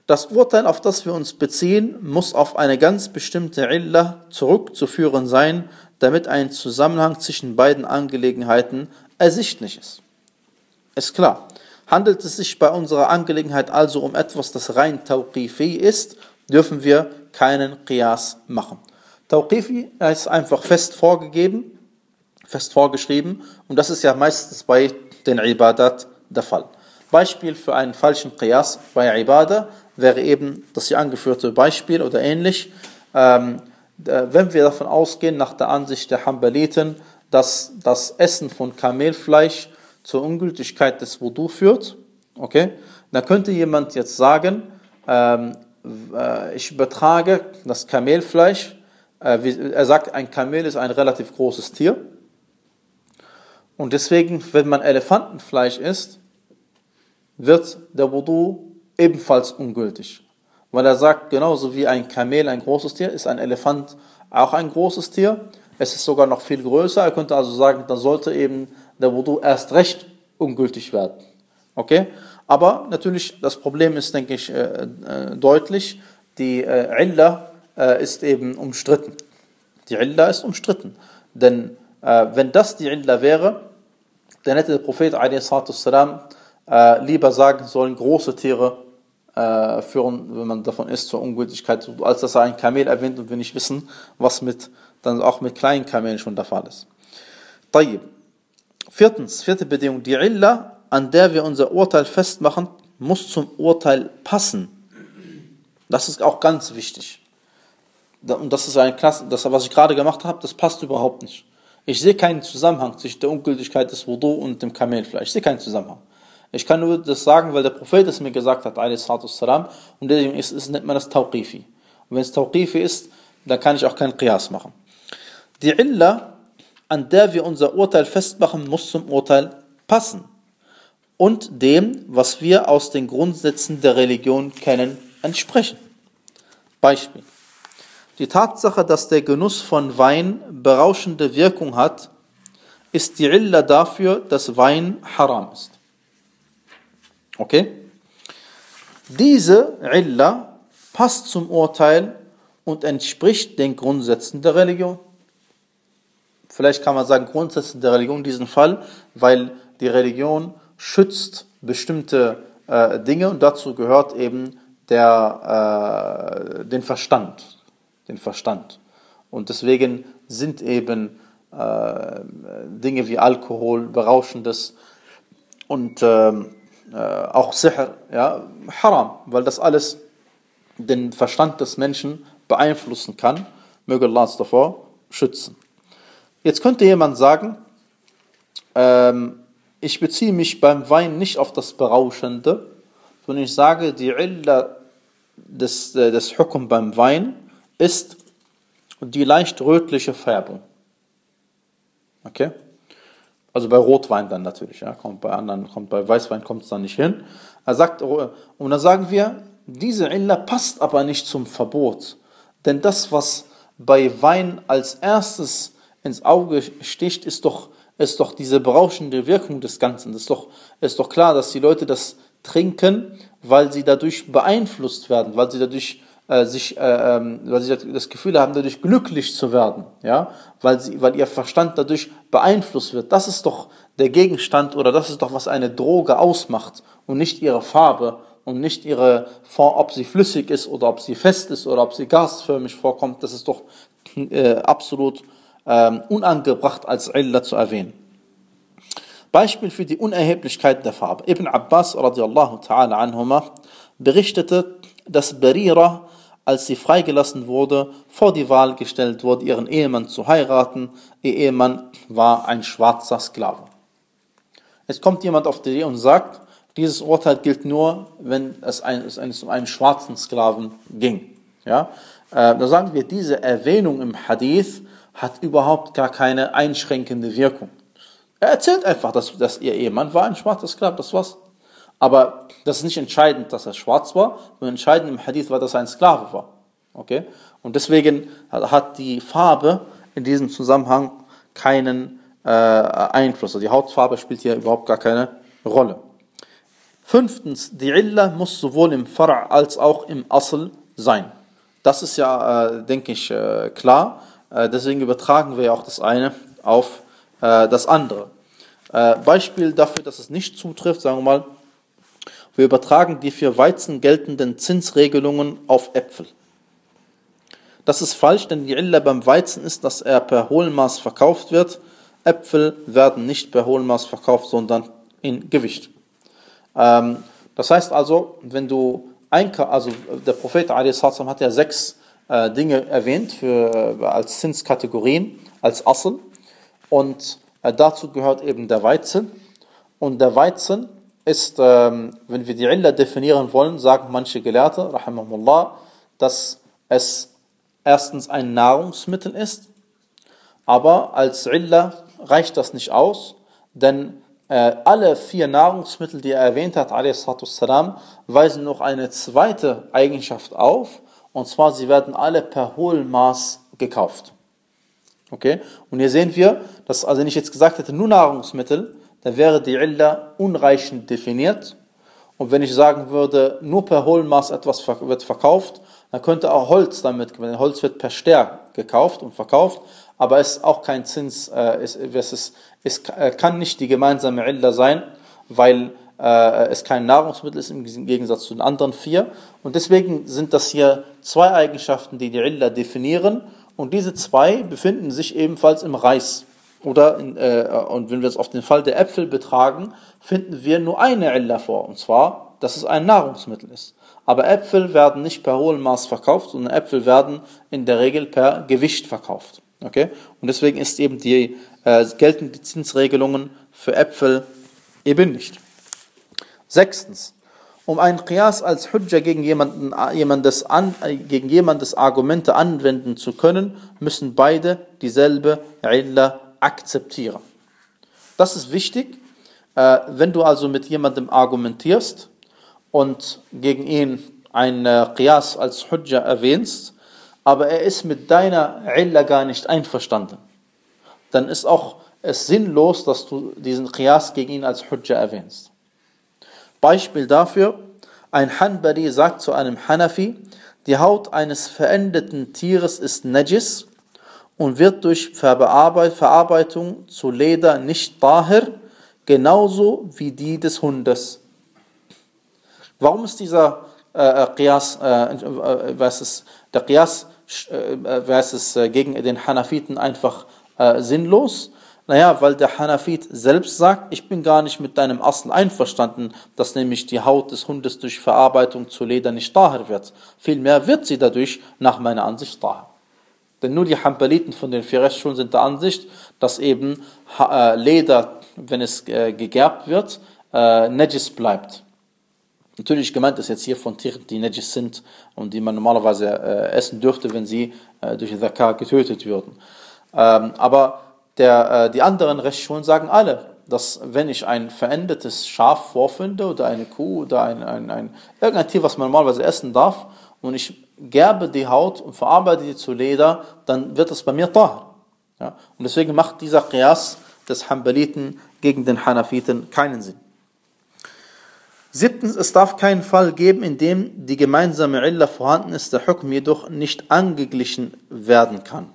das Urteil, auf das wir uns beziehen, muss auf eine ganz bestimmte Illah zurückzuführen sein, damit ein Zusammenhang zwischen beiden Angelegenheiten ersichtlich ist. Ist klar. Handelt es sich bei unserer Angelegenheit also um etwas, das rein Tawqifi ist, dürfen wir keinen Qiyas machen. Tawqifi ist einfach fest vorgegeben, fest vorgeschrieben und das ist ja meistens bei den Ibadat der Fall. Beispiel für einen falschen Qiyas bei Ibadah wäre eben das hier angeführte Beispiel oder ähnlich. Ähm, wenn wir davon ausgehen, nach der Ansicht der Hanbaliten, dass das Essen von Kamelfleisch zur Ungültigkeit des Wudu führt, okay, dann könnte jemand jetzt sagen, ähm, äh, ich übertrage das Kamelfleisch, äh, er sagt, ein Kamel ist ein relativ großes Tier, und deswegen, wenn man Elefantenfleisch isst, wird der Wudu ebenfalls ungültig. Weil er sagt, genauso wie ein Kamel ein großes Tier, ist ein Elefant auch ein großes Tier. Es ist sogar noch viel größer. Er könnte also sagen, dann sollte eben der Wudu erst recht ungültig werden. Okay? Aber natürlich, das Problem ist, denke ich, äh, äh, deutlich. Die äh, Illa äh, ist eben umstritten. Die Illa ist umstritten. Denn äh, wenn das die Illa wäre, dann hätte der Prophet والسلام, äh, lieber sagen sollen, große Tiere äh, führen, wenn man davon ist, zur Ungültigkeit, als dass er ein Kamel erwähnt und wir nicht wissen, was mit, dann auch mit kleinen Kamelen schon der Fall ist. طيب. Viertens, vierte Bedingung, die Illa, an der wir unser Urteil festmachen, muss zum Urteil passen. Das ist auch ganz wichtig. Und das ist ein Klasse, das, was ich gerade gemacht habe, das passt überhaupt nicht. Ich sehe keinen Zusammenhang zwischen der Ungültigkeit des Wudu und dem Kamelfleisch. Ich sehe keinen Zusammenhang. Ich kann nur das sagen, weil der Prophet es mir gesagt hat, salam, und deswegen ist, ist, nennt man das Tauqifi. Und wenn es Tauqifi ist, dann kann ich auch keinen Qiyas machen. Die Illa, an der wir unser Urteil festmachen, muss zum Urteil passen und dem, was wir aus den Grundsätzen der Religion kennen, entsprechen. Beispiel. Die Tatsache, dass der Genuss von Wein berauschende Wirkung hat, ist die Illa dafür, dass Wein haram ist. Okay? Diese Illa passt zum Urteil und entspricht den Grundsätzen der Religion. Vielleicht kann man sagen Grundsätze der Religion in diesem Fall, weil die Religion schützt bestimmte äh, Dinge und dazu gehört eben der, äh, den Verstand den Verstand. Und deswegen sind eben äh, Dinge wie Alkohol, Berauschendes und äh, äh, auch Sihr, ja, haram, weil das alles den Verstand des Menschen beeinflussen kann. Möge Allah uns davor schützen. Jetzt könnte jemand sagen, ähm, ich beziehe mich beim Wein nicht auf das Berauschende, sondern ich sage, die Illa des, äh, des Hukum beim Wein ist die leicht rötliche Färbung. Okay? Also bei Rotwein dann natürlich, ja, kommt bei anderen, kommt bei Weißwein kommt es dann nicht hin. Er sagt, und dann sagen wir, diese Illa passt aber nicht zum Verbot. Denn das, was bei Wein als erstes ins Auge sticht, ist doch, ist doch diese berauschende Wirkung des Ganzen. Das ist doch, ist doch klar, dass die Leute das trinken, weil sie dadurch beeinflusst werden, weil sie dadurch äh, sich, äh, ähm, weil sie das Gefühl haben, dadurch glücklich zu werden, ja, weil, sie, weil ihr Verstand dadurch beeinflusst wird. Das ist doch der Gegenstand oder das ist doch, was eine Droge ausmacht und nicht ihre Farbe, und nicht ihre Form, ob sie flüssig ist oder ob sie fest ist oder ob sie gasförmig vorkommt, das ist doch äh, absolut ähm, unangebracht als Illa zu erwähnen. Beispiel für die Unerheblichkeit der Farbe. Ibn Abbas radiallahu ta'ala anhuma berichtete, dass Berira, als sie freigelassen wurde, vor die Wahl gestellt wurde, ihren Ehemann zu heiraten. Ihr Ehemann war ein schwarzer Sklave. Es kommt jemand auf die Idee und sagt, dieses Urteil gilt nur, wenn es, ein, es um einen schwarzen Sklaven ging. Ja? Äh, da sagen wir, diese Erwähnung im Hadith hat überhaupt gar keine einschränkende Wirkung. Er erzählt einfach, dass, dass ihr Ehemann war ein schwarzer Sklave, das war's. Aber das ist nicht entscheidend, dass er schwarz war, sondern entscheidend im Hadith war, dass er ein Sklave war. Okay? Und deswegen hat die Farbe in diesem Zusammenhang keinen äh, Einfluss. Also die Hautfarbe spielt hier überhaupt gar keine Rolle. Fünftens, die Illa muss sowohl im Far' als auch im Asl sein. Das ist ja, äh, denke ich, äh, klar. Äh, deswegen übertragen wir ja auch das eine auf äh, das andere. Äh, Beispiel dafür, dass es nicht zutrifft, sagen wir mal, wir übertragen die für Weizen geltenden Zinsregelungen auf Äpfel. Das ist falsch, denn die Illa beim Weizen ist, dass er per Hohlmaß verkauft wird. Äpfel werden nicht per Hohlmaß verkauft, sondern in Gewicht. Ähm, das heißt also, wenn du Einkauf, also der Prophet hat ja sechs äh, Dinge erwähnt für, äh, als Zinskategorien, als Assel. Und äh, dazu gehört eben der Weizen. Und der Weizen ist, ähm, wenn wir die Illa definieren wollen, sagen manche Gelehrte, rahimahullah, dass es erstens ein Nahrungsmittel ist, aber als Illa reicht das nicht aus, denn äh, alle vier Nahrungsmittel, die er erwähnt hat, salam, weisen noch eine zweite Eigenschaft auf, und zwar sie werden alle per Hohlmaß gekauft. Okay? Und hier sehen wir, dass, also wenn ich jetzt gesagt hätte, nur Nahrungsmittel, dann wäre die Illa unreichend definiert. Und wenn ich sagen würde, nur per Hohlmaß etwas wird verkauft, dann könnte auch Holz damit, Holz wird per Ster gekauft und verkauft, aber es ist auch kein Zins, äh, es, es, es kann nicht die gemeinsame Illa sein, weil äh, es kein Nahrungsmittel ist im Gegensatz zu den anderen vier. Und deswegen sind das hier zwei Eigenschaften, die die Illa definieren. Und diese zwei befinden sich ebenfalls im Reis. Oder in, äh, und wenn wir es auf den Fall der Äpfel betragen, finden wir nur eine Illa vor. Und zwar, dass es ein Nahrungsmittel ist. Aber Äpfel werden nicht per Hohlmaß verkauft, sondern Äpfel werden in der Regel per Gewicht verkauft. Okay? Und deswegen ist eben die, äh, gelten die Zinsregelungen für Äpfel eben nicht. Sechstens, um ein Qiyas als Hujja gegen, jemanden, jemandes an, gegen jemandes Argumente anwenden zu können, müssen beide dieselbe Illa akzeptieren. Das ist wichtig. Äh, wenn du also mit jemandem argumentierst und gegen ihn ein Qiyas als Hujja erwähnst, aber er ist mit deiner Illa gar nicht einverstanden, dann ist auch es sinnlos, dass du diesen Qiyas gegen ihn als Hujja erwähnst. Beispiel dafür, ein Hanbali sagt zu einem Hanafi, die Haut eines verendeten Tieres ist Najis und wird durch Verarbeitung zu Leder nicht Tahir, genauso wie die des Hundes. Warum ist dieser äh, Qiyas, äh, äh versus, der Qiyas äh, versus äh, gegen den Hanafiten einfach äh, sinnlos? Naja, weil der Hanafit selbst sagt, ich bin gar nicht mit deinem Asl einverstanden, dass nämlich die Haut des Hundes durch Verarbeitung zu Leder nicht daher wird. Vielmehr wird sie dadurch nach meiner Ansicht daher. Denn nur die Hanbaliten von den vier Rechtsschulen sind der Ansicht, dass eben äh, Leder, wenn es äh, gegerbt wird, äh, Najis bleibt. Natürlich gemeint ist jetzt hier von Tieren, die Najis sind und die man normalerweise essen dürfte, wenn sie durch den Zakar getötet würden. Ähm, aber der, die anderen Rechtsschulen sagen alle, dass wenn ich ein verendetes Schaf vorfinde oder eine Kuh oder ein, ein, ein, irgendein Tier, was man normalerweise essen darf, und ich gerbe die Haut und verarbeite die zu Leder, dann wird es bei mir tahar. Ja? Und deswegen macht dieser Qiyas des Hanbaliten gegen den Hanafiten keinen Sinn. Siebtens, es darf keinen Fall geben, in dem die gemeinsame Illa vorhanden ist, der Hukm jedoch nicht angeglichen werden kann.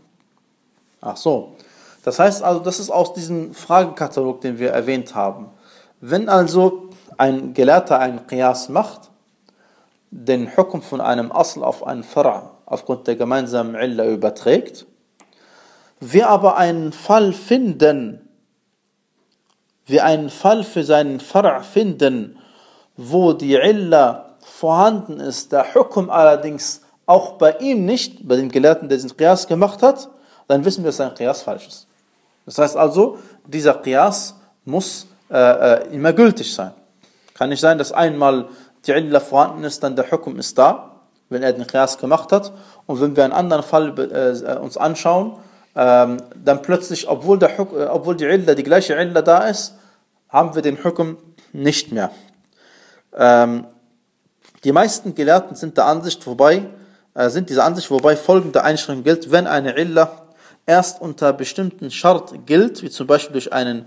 Ach so, das heißt also, das ist aus diesem Fragekatalog, den wir erwähnt haben. Wenn also ein Gelehrter einen Qiyas macht den Hukum von einem Asl auf einen Fara aufgrund der gemeinsamen Illa überträgt. Wir aber einen Fall finden, wir einen Fall für seinen Fara finden, wo die Illa vorhanden ist, der Hukum allerdings auch bei ihm nicht, bei dem Gelehrten, der diesen Qiyas gemacht hat, dann wissen wir, dass sein Qiyas falsch ist. Das heißt also, dieser Qiyas muss äh, äh, immer gültig sein. Kann nicht sein, dass einmal die Illa vorhanden ist, dann der Hukum ist da, wenn er den Qiyas gemacht hat. Und wenn wir einen anderen Fall äh, uns anschauen, ähm, dann plötzlich, obwohl, der, äh, obwohl die Illa, die gleiche Illa da ist, haben wir den Hukum nicht mehr. Ähm, die meisten Gelehrten sind der Ansicht, wobei, äh, sind dieser Ansicht, wobei folgende Einschränkung gilt, wenn eine Illa erst unter bestimmten Schart gilt, wie zum Beispiel durch einen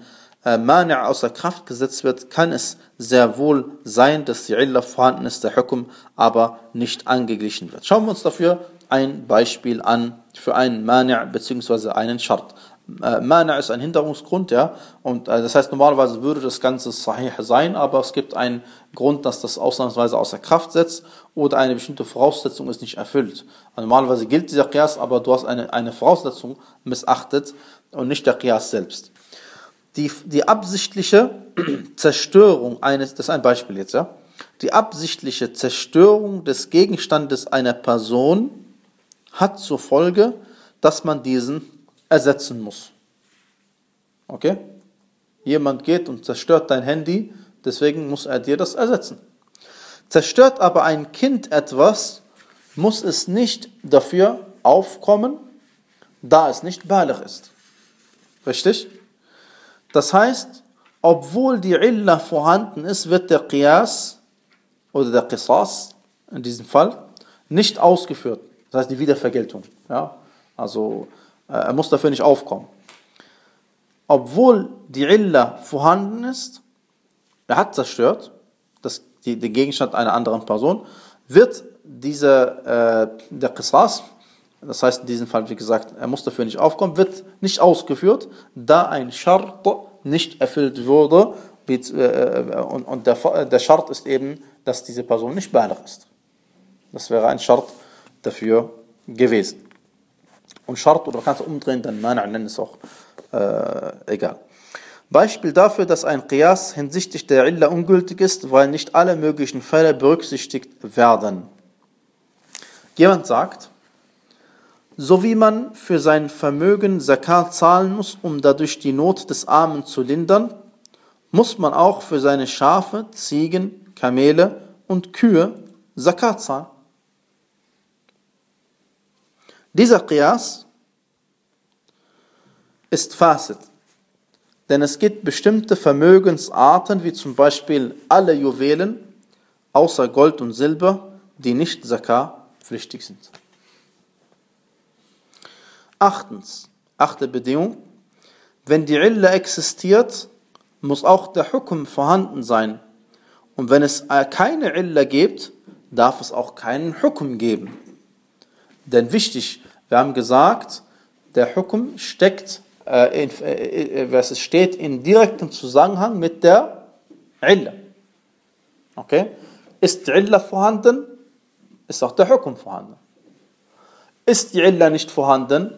Mani' außer Kraft gesetzt wird, kann es sehr wohl sein, dass die Illa vorhanden ist, der Hukum aber nicht angeglichen wird. Schauen wir uns dafür ein Beispiel an für einen Mani' bzw. einen Schart. Äh, Mana ist ein Hinderungsgrund, ja, und äh, das heißt normalerweise würde das Ganze sahih sein, aber es gibt einen Grund, dass das ausnahmsweise außer Kraft setzt oder eine bestimmte Voraussetzung ist nicht erfüllt. Also normalerweise gilt dieser Qiyas, aber du hast eine, eine Voraussetzung missachtet und nicht der Qiyas selbst. Die, die absichtliche Zerstörung eines, das ist ein Beispiel jetzt, ja, die absichtliche Zerstörung des Gegenstandes einer Person hat zur Folge, dass man diesen ersetzen muss. Okay? Jemand geht und zerstört dein Handy, deswegen muss er dir das ersetzen. Zerstört aber ein Kind etwas, muss es nicht dafür aufkommen, da es nicht balig ist. Richtig? Das heißt, obwohl die Illa vorhanden ist, wird der Qiyas oder der Qisas in diesem Fall nicht ausgeführt. Das heißt die Wiedervergeltung. Ja? Also äh, er muss dafür nicht aufkommen. Obwohl die Illa vorhanden ist, er hat zerstört, das, die, den Gegenstand einer anderen Person, wird dieser, äh, der Qisas, das heißt in diesem Fall, wie gesagt, er muss dafür nicht aufkommen, wird nicht ausgeführt, da ein Schart nicht erfüllt wurde, äh, und, der, Schart ist eben, dass diese Person nicht balig ist. Das wäre ein Schart dafür gewesen und Schart oder kannst du umdrehen, dann Mana nennen ist auch äh, egal. Beispiel dafür, dass ein Qiyas hinsichtlich der Illa ungültig ist, weil nicht alle möglichen Fälle berücksichtigt werden. Jemand sagt, so wie man für sein Vermögen Zakat zahlen muss, um dadurch die Not des Armen zu lindern, muss man auch für seine Schafe, Ziegen, Kamele und Kühe Zakat zahlen. Dieser Qiyas ist Fasid. Denn es gibt bestimmte Vermögensarten, wie zum Beispiel alle Juwelen, außer Gold und Silber, die nicht Zakah pflichtig sind. Achtens, achte Bedingung, wenn die Illa existiert, muss auch der Hukum vorhanden sein. Und wenn es keine Illa gibt, darf es auch keinen Hukum geben. Denn wichtig, wir haben gesagt, der Hukum steckt, äh, in, äh, äh, es steht, in direktem Zusammenhang mit der Illa. Okay? Ist die Illa vorhanden, ist auch der Hukum vorhanden. Ist die Illa nicht vorhanden,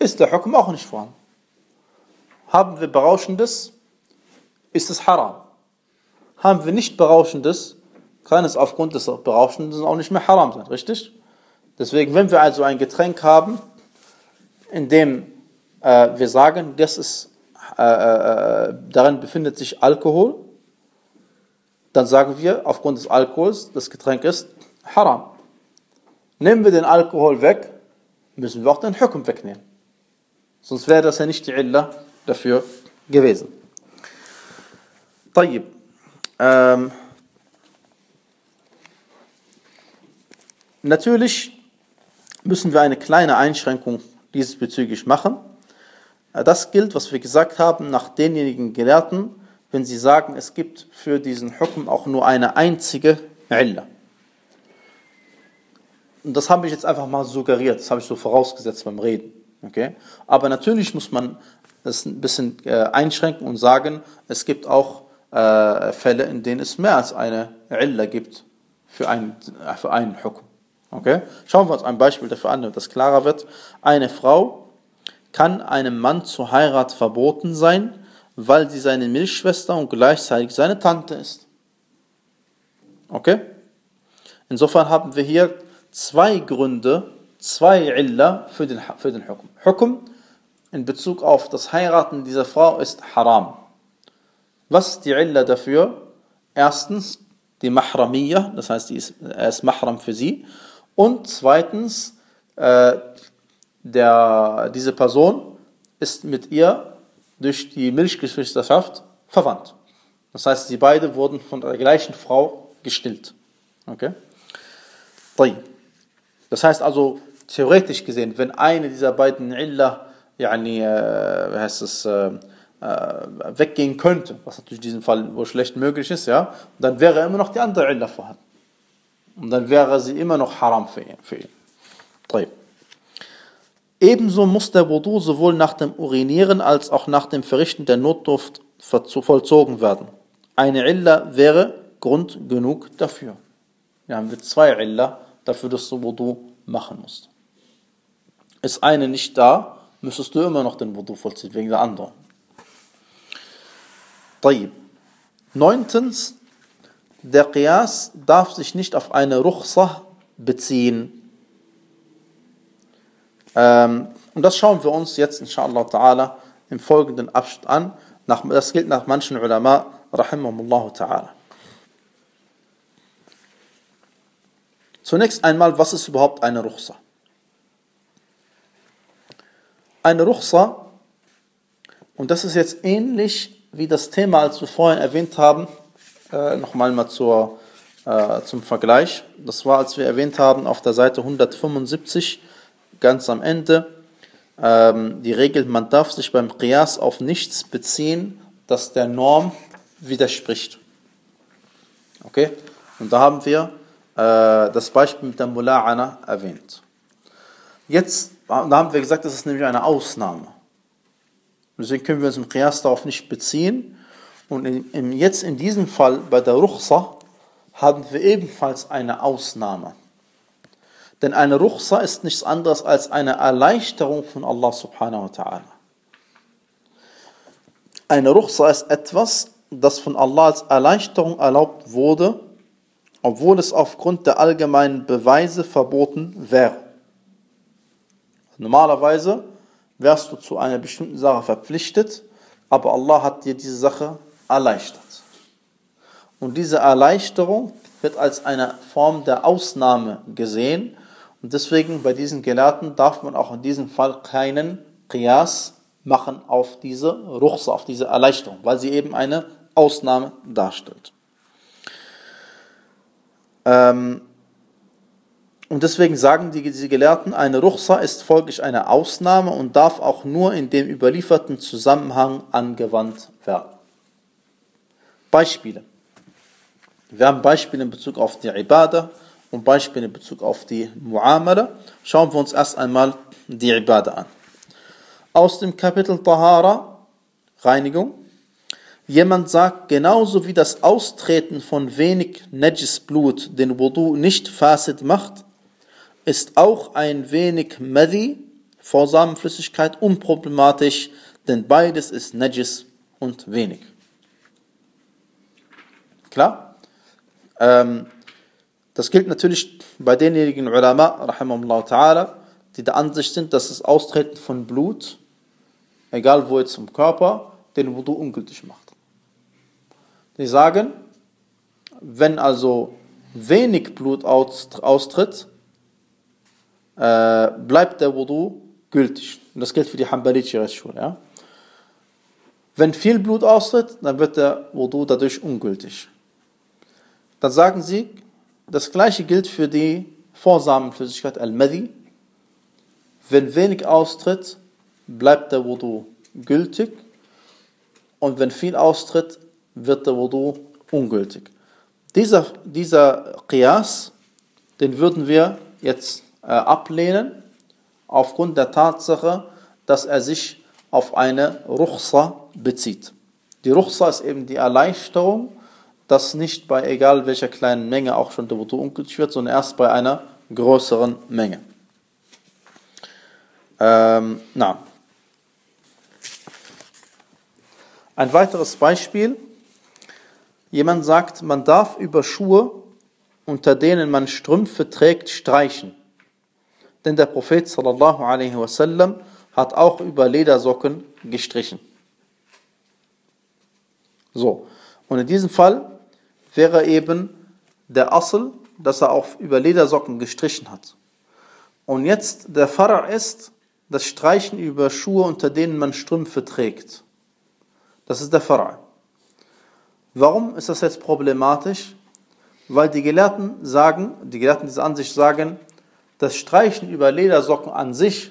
ist der Hukum auch nicht vorhanden. Haben wir Berauschendes, ist es haram. Haben wir nicht Berauschendes, kann es aufgrund des Berauschenden auch nicht mehr haram sein, richtig? Deswegen, wenn wir also ein Getränk haben, in dem äh, wir sagen, das ist, äh, äh, darin befindet sich Alkohol, dann sagen wir aufgrund des Alkohols, das Getränk ist haram. Nehmen wir den Alkohol weg, müssen wir auch den Hukum wegnehmen. Sonst wäre das ja nicht die Illa dafür gewesen. طيب. Ähm, natürlich müssen wir eine kleine Einschränkung diesbezüglich machen. Das gilt, was wir gesagt haben, nach denjenigen Gelehrten, wenn sie sagen, es gibt für diesen Hukum auch nur eine einzige Illa. Und das habe ich jetzt einfach mal suggeriert, das habe ich so vorausgesetzt beim Reden. Okay? Aber natürlich muss man das ein bisschen äh, einschränken und sagen, es gibt auch äh, Fälle, in denen es mehr als eine Illa gibt für einen, für einen Hukum. Okay? Schauen wir uns ein Beispiel dafür an, damit das klarer wird. Eine Frau kann einem Mann zur Heirat verboten sein, weil sie seine Milchschwester und gleichzeitig seine Tante ist. Okay? Insofern haben wir hier zwei Gründe, zwei Illa für den, für den Hukum. Hukum in Bezug auf das Heiraten dieser Frau ist haram. Was ist die Illa dafür? Erstens die Mahramiyya, das heißt, ist, er ist Mahram für sie. Und zweitens, äh, der, diese Person ist mit ihr durch die Milchgeschwisterschaft verwandt. Das heißt, sie beide wurden von der gleichen Frau gestillt. Okay? Das heißt also, theoretisch gesehen, wenn eine dieser beiden Illa, yani, äh, heißt es, äh, äh, weggehen könnte, was natürlich in diesem Fall wohl schlecht möglich ist, ja, dann wäre immer noch die andere Illa vorhanden. Und dann wäre sie immer noch haram für ihn. Für ihn. Ebenso muss der Wudu sowohl nach dem Urinieren als auch nach dem Verrichten der Notdurft vollzogen werden. Eine Illa wäre Grund genug dafür. Wir haben zwei Illa dafür, dass du Wudu machen musst Ist eine nicht da, müsstest du immer noch den Wudu vollziehen, wegen der anderen. طيب. Neuntens, der Qiyas darf sich nicht auf eine Ruchsa beziehen. Ähm, und das schauen wir uns jetzt, inshallah ta'ala, im folgenden Abschnitt an. Nach, das gilt nach manchen Ulama, rahimahumullah ta'ala. Zunächst einmal, was ist überhaupt eine Ruchsa? Eine Ruchsa, und das ist jetzt ähnlich wie das Thema, als wir vorhin erwähnt haben, äh, nochmal mal zur, äh, zum Vergleich. Das war, als wir erwähnt haben, auf der Seite 175, ganz am Ende, ähm, die Regel, man darf sich beim Qiyas auf nichts beziehen, das der Norm widerspricht. Okay? Und da haben wir äh, das Beispiel mit der Mula'ana erwähnt. Jetzt da haben wir gesagt, das ist nämlich eine Ausnahme. Deswegen können wir uns im Qiyas darauf nicht beziehen. Und in, in, jetzt in diesem Fall bei der Ruchsa haben wir ebenfalls eine Ausnahme. Denn eine Ruchsa ist nichts anderes als eine Erleichterung von Allah subhanahu wa ta'ala. Eine Ruchsa ist etwas, das von Allah als Erleichterung erlaubt wurde, obwohl es aufgrund der allgemeinen Beweise verboten wäre. Normalerweise wärst du zu einer bestimmten Sache verpflichtet, aber Allah hat dir diese Sache erleichtert. Und diese Erleichterung wird als eine Form der Ausnahme gesehen. Und deswegen bei diesen Gelehrten darf man auch in diesem Fall keinen Qiyas machen auf diese Ruchsa, auf diese Erleichterung, weil sie eben eine Ausnahme darstellt. Ähm, und deswegen sagen die, diese Gelehrten, eine Ruchsa ist folglich eine Ausnahme und darf auch nur in dem überlieferten Zusammenhang angewandt werden. Beispiele. Wir haben Beispiele in Bezug auf die Ibadah und Beispiele in Bezug auf die Muamala. Schauen wir uns erst einmal die Ibadah an. Aus dem Kapitel Tahara, Reinigung. Jemand sagt, genauso wie das Austreten von wenig Najis Blut den Wudu nicht fasid macht, ist auch ein wenig Madhi, Vorsamenflüssigkeit, unproblematisch, denn beides ist Najis und wenig. Klar? Ähm, das gilt natürlich bei denjenigen Ulama, ta'ala, die der Ansicht sind, dass das Austreten von Blut, egal wo jetzt im Körper, den Wudu ungültig macht. Die sagen, wenn also wenig Blut austritt, äh, bleibt der Wudu gültig. Und das gilt für die Hanbalitische Rechtsschule. Ja? Wenn viel Blut austritt, dann wird der Wudu dadurch ungültig. Dann sagen sie, das gleiche gilt für die Vorsamenflüssigkeit Al-Madi. Wenn wenig austritt, bleibt der Wudu gültig. Und wenn viel austritt, wird der Wudu ungültig. Dieser, dieser Qiyas, den würden wir jetzt äh, ablehnen, aufgrund der Tatsache, dass er sich auf eine Ruchsa bezieht. Die Ruchsa ist eben die Erleichterung, dass nicht bei egal welcher kleinen Menge auch schon der Wudu ungültig wird, sondern erst bei einer größeren Menge. Ähm, na. Ein weiteres Beispiel. Jemand sagt, man darf über Schuhe, unter denen man Strümpfe trägt, streichen. Denn der Prophet sallallahu alaihi wasallam hat auch über Ledersocken gestrichen. So. Und in diesem Fall wäre eben der Assel, dass er auch über Ledersocken gestrichen hat. Und jetzt der Farr ist das Streichen über Schuhe, unter denen man Strümpfe trägt. Das ist der Farr. Warum ist das jetzt problematisch? Weil die Gelehrten sagen, die Gelehrten dieser Ansicht sagen, das Streichen über Ledersocken an sich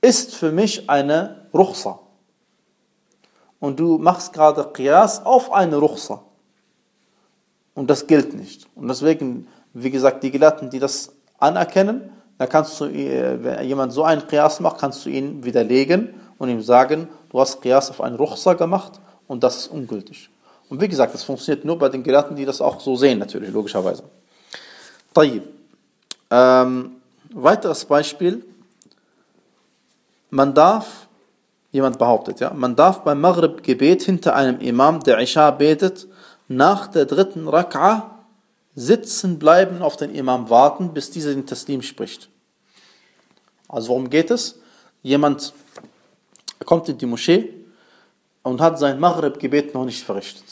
ist für mich eine Ruchsa. Und du machst gerade Qiyas auf eine Ruchsa. Und das gilt nicht. Und deswegen, wie gesagt, die Gelehrten, die das anerkennen, da kannst du, äh, wenn jemand so einen Qiyas macht, kannst du ihn widerlegen und ihm sagen, du hast Qiyas auf einen Ruchsa gemacht und das ist ungültig. Und wie gesagt, das funktioniert nur bei den Gelehrten, die das auch so sehen, natürlich, logischerweise. Tayyib. Ähm, weiteres Beispiel. Man darf, jemand behauptet, ja, man darf beim Maghrib-Gebet hinter einem Imam, der Isha betet, nach der dritten Rak'a sitzen bleiben, auf den Imam warten, bis dieser den Taslim spricht. Also worum geht es? Jemand kommt in die Moschee und hat sein Maghrib-Gebet noch nicht verrichtet.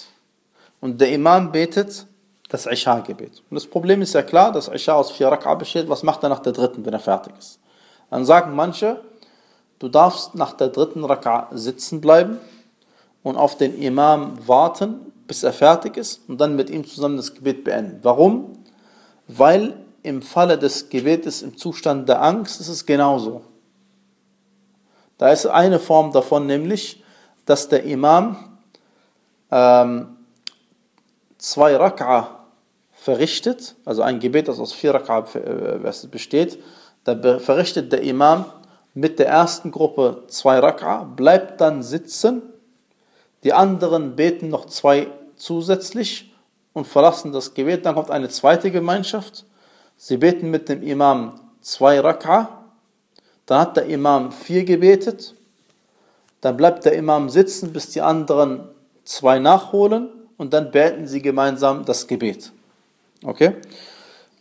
Und der Imam betet das Isha-Gebet. Und das Problem ist ja klar, dass Isha aus vier Rak'a besteht. Was macht er nach der dritten, wenn er fertig ist? Dann sagen manche, du darfst nach der dritten Rak'a sitzen bleiben und auf den Imam warten, bis er fertig ist und dann mit ihm zusammen das Gebet beenden. Warum? Weil im Falle des Gebetes im Zustand der Angst ist es genauso. Da ist eine Form davon, nämlich, dass der Imam ähm, zwei Rak'a verrichtet, also ein Gebet, das aus vier Rak'a äh, besteht, da verrichtet der Imam mit der ersten Gruppe zwei Rak'a, bleibt dann sitzen die anderen beten noch zwei zusätzlich und verlassen das Gebet. Dann kommt eine zweite Gemeinschaft. Sie beten mit dem Imam zwei Rak'a. Dann hat der Imam vier gebetet. Dann bleibt der Imam sitzen, bis die anderen zwei nachholen. Und dann beten sie gemeinsam das Gebet. Okay?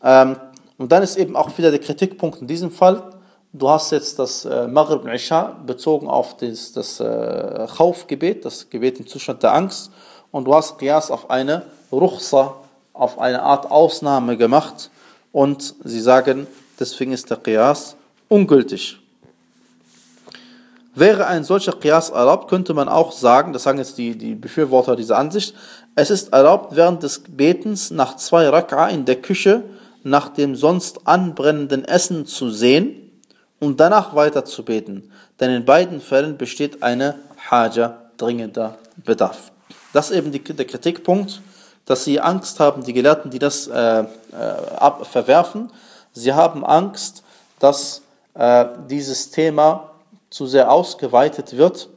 Ähm, und dann ist eben auch wieder der Kritikpunkt in diesem Fall, Du hast jetzt das äh, Maghrib Isha bezogen auf das, das äh, Khauf-Gebet, das Gebet im Zustand der Angst. Und du hast Qiyas auf eine Ruchsa, auf eine Art Ausnahme gemacht. Und sie sagen, deswegen ist der Qiyas ungültig. Wäre ein solcher Qiyas erlaubt, könnte man auch sagen, das sagen jetzt die, die Befürworter dieser Ansicht, es ist erlaubt, während des Betens nach zwei Rak'a in der Küche nach dem sonst anbrennenden Essen zu sehen und danach weiter zu beten. Denn in beiden Fällen besteht eine Haja, dringender Bedarf. Das ist eben die, der Kritikpunkt, dass sie Angst haben, die Gelehrten, die das äh, äh, ab, verwerfen, sie haben Angst, dass äh, dieses Thema zu sehr ausgeweitet wird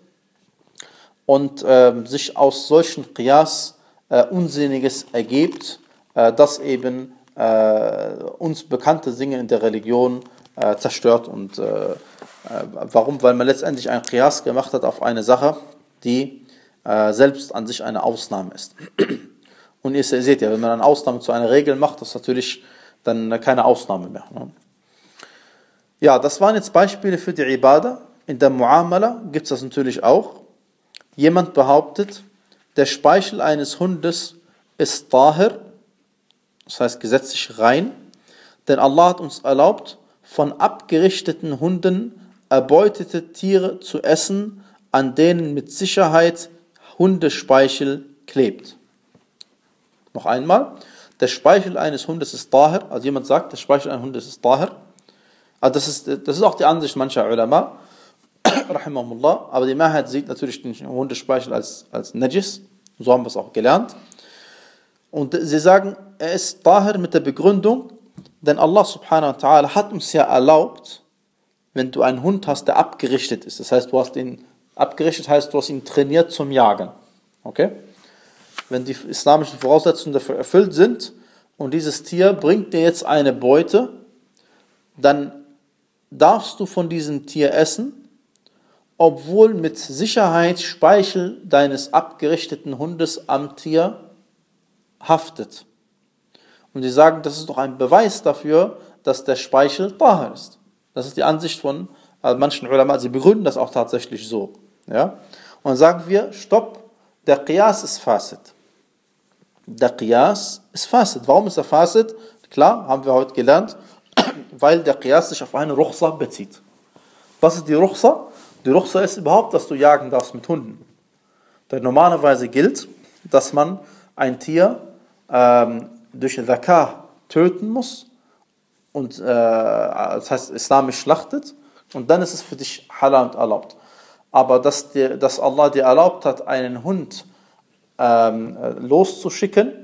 und äh, sich aus solchen Qiyas Unsinniges ergibt, äh, dass eben äh, uns bekannte Dinge in der Religion äh, zerstört. Und äh, äh, warum? Weil man letztendlich ein Qiyas gemacht hat auf eine Sache, die äh, selbst an sich eine Ausnahme ist. Und ihr seht ja, wenn man eine Ausnahme zu einer Regel macht, das ist natürlich dann keine Ausnahme mehr. Ne? Ja, das waren jetzt Beispiele für die Ibadah. In der Muamala gibt es das natürlich auch. Jemand behauptet, der Speichel eines Hundes ist Tahir, das heißt gesetzlich rein, denn Allah hat uns erlaubt, von abgerichteten Hunden erbeutete Tiere zu essen, an denen mit Sicherheit Hundespeichel klebt. Noch einmal, der Speichel eines Hundes ist Tahir, also jemand sagt, der Speichel eines Hundes ist Tahir. Also das, ist, das ist auch die Ansicht mancher Ulama, rahimahullah, aber die Mehrheit sieht natürlich den Hundespeichel als, als Najis, so haben wir es auch gelernt. Und sie sagen, er ist Tahir mit der Begründung, denn Allah subhanahu wa ta'ala hat uns ja erlaubt, wenn du einen Hund hast, der abgerichtet ist. Das heißt, du hast ihn abgerichtet, heißt, du hast ihn trainiert zum Jagen. Okay? wenn die islamischen Voraussetzungen dafür erfüllt sind und dieses Tier bringt dir jetzt eine Beute, dann darfst du von diesem Tier essen, obwohl mit Sicherheit Speichel deines abgerichteten Hundes am Tier haftet. Und sie sagen, das ist doch ein Beweis dafür, dass der Speichel Tahir ist. Das ist die Ansicht von also manchen Ulama, sie begründen das auch tatsächlich so. Ja? Und sagen wir, stopp, der Qiyas ist Fasid. Der Qiyas ist Fasid. Warum ist er Fasid? Klar, haben wir heute gelernt, weil der Qiyas sich auf eine Ruchsa bezieht. Was ist die Ruchsa? Die Ruchsa ist überhaupt, dass du jagen darfst mit Hunden. Denn normalerweise gilt, dass man ein Tier ähm, durch Zakah töten muss und äh, das heißt islamisch schlachtet und dann ist es für dich halal und erlaubt. Aber dass, dir, dass Allah dir erlaubt hat, einen Hund ähm, loszuschicken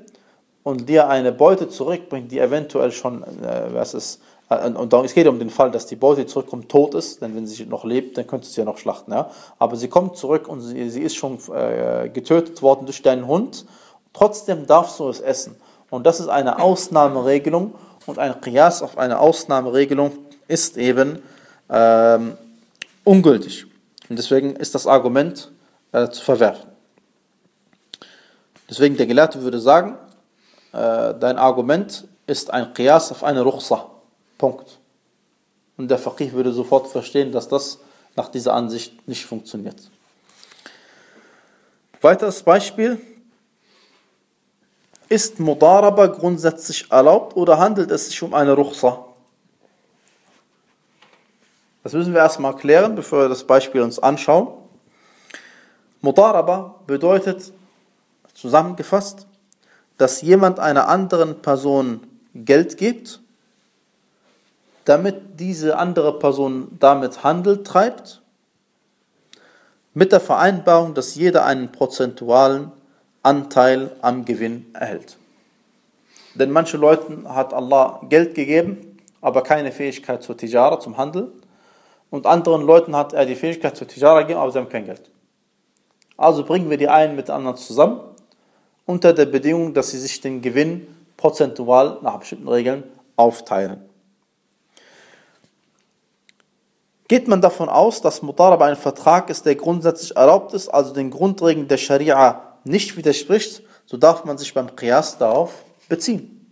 und dir eine Beute zurückbringt, die eventuell schon, äh, was ist, äh, und es geht um den Fall, dass die Beute zurückkommt, tot ist, denn wenn sie noch lebt, dann könntest du sie ja noch schlachten. Ja? Aber sie kommt zurück und sie, sie ist schon äh, getötet worden durch deinen Hund, trotzdem darfst du es essen. Und das ist eine Ausnahmeregelung und ein Qiyas auf eine Ausnahmeregelung ist eben ähm, ungültig. Und deswegen ist das Argument äh, zu verwerfen. Deswegen der Gelehrte würde sagen, äh, dein Argument ist ein Qiyas auf eine Ruchsa. Punkt. Und der Faqih würde sofort verstehen, dass das nach dieser Ansicht nicht funktioniert. Weiteres Beispiel. Ist Mudaraba grundsätzlich erlaubt oder handelt es sich um eine Ruchsa? Das müssen wir erstmal klären, bevor wir das Beispiel uns anschauen. Mudaraba bedeutet zusammengefasst, dass jemand einer anderen Person Geld gibt, damit diese andere Person damit Handel treibt, mit der Vereinbarung, dass jeder einen prozentualen Anteil am Gewinn erhält. Denn manche Leuten hat Allah Geld gegeben, aber keine Fähigkeit zur Tijara, zum Handel und anderen Leuten hat er die Fähigkeit zur Tijara gegeben, aber sie haben kein Geld. Also bringen wir die einen mit den anderen zusammen, unter der Bedingung, dass sie sich den Gewinn prozentual nach bestimmten Regeln aufteilen. Geht man davon aus, dass Mutaraba ein Vertrag ist, der grundsätzlich erlaubt ist, also den Grundregeln der Scharia nicht widerspricht, so darf man sich beim Qiyas darauf beziehen.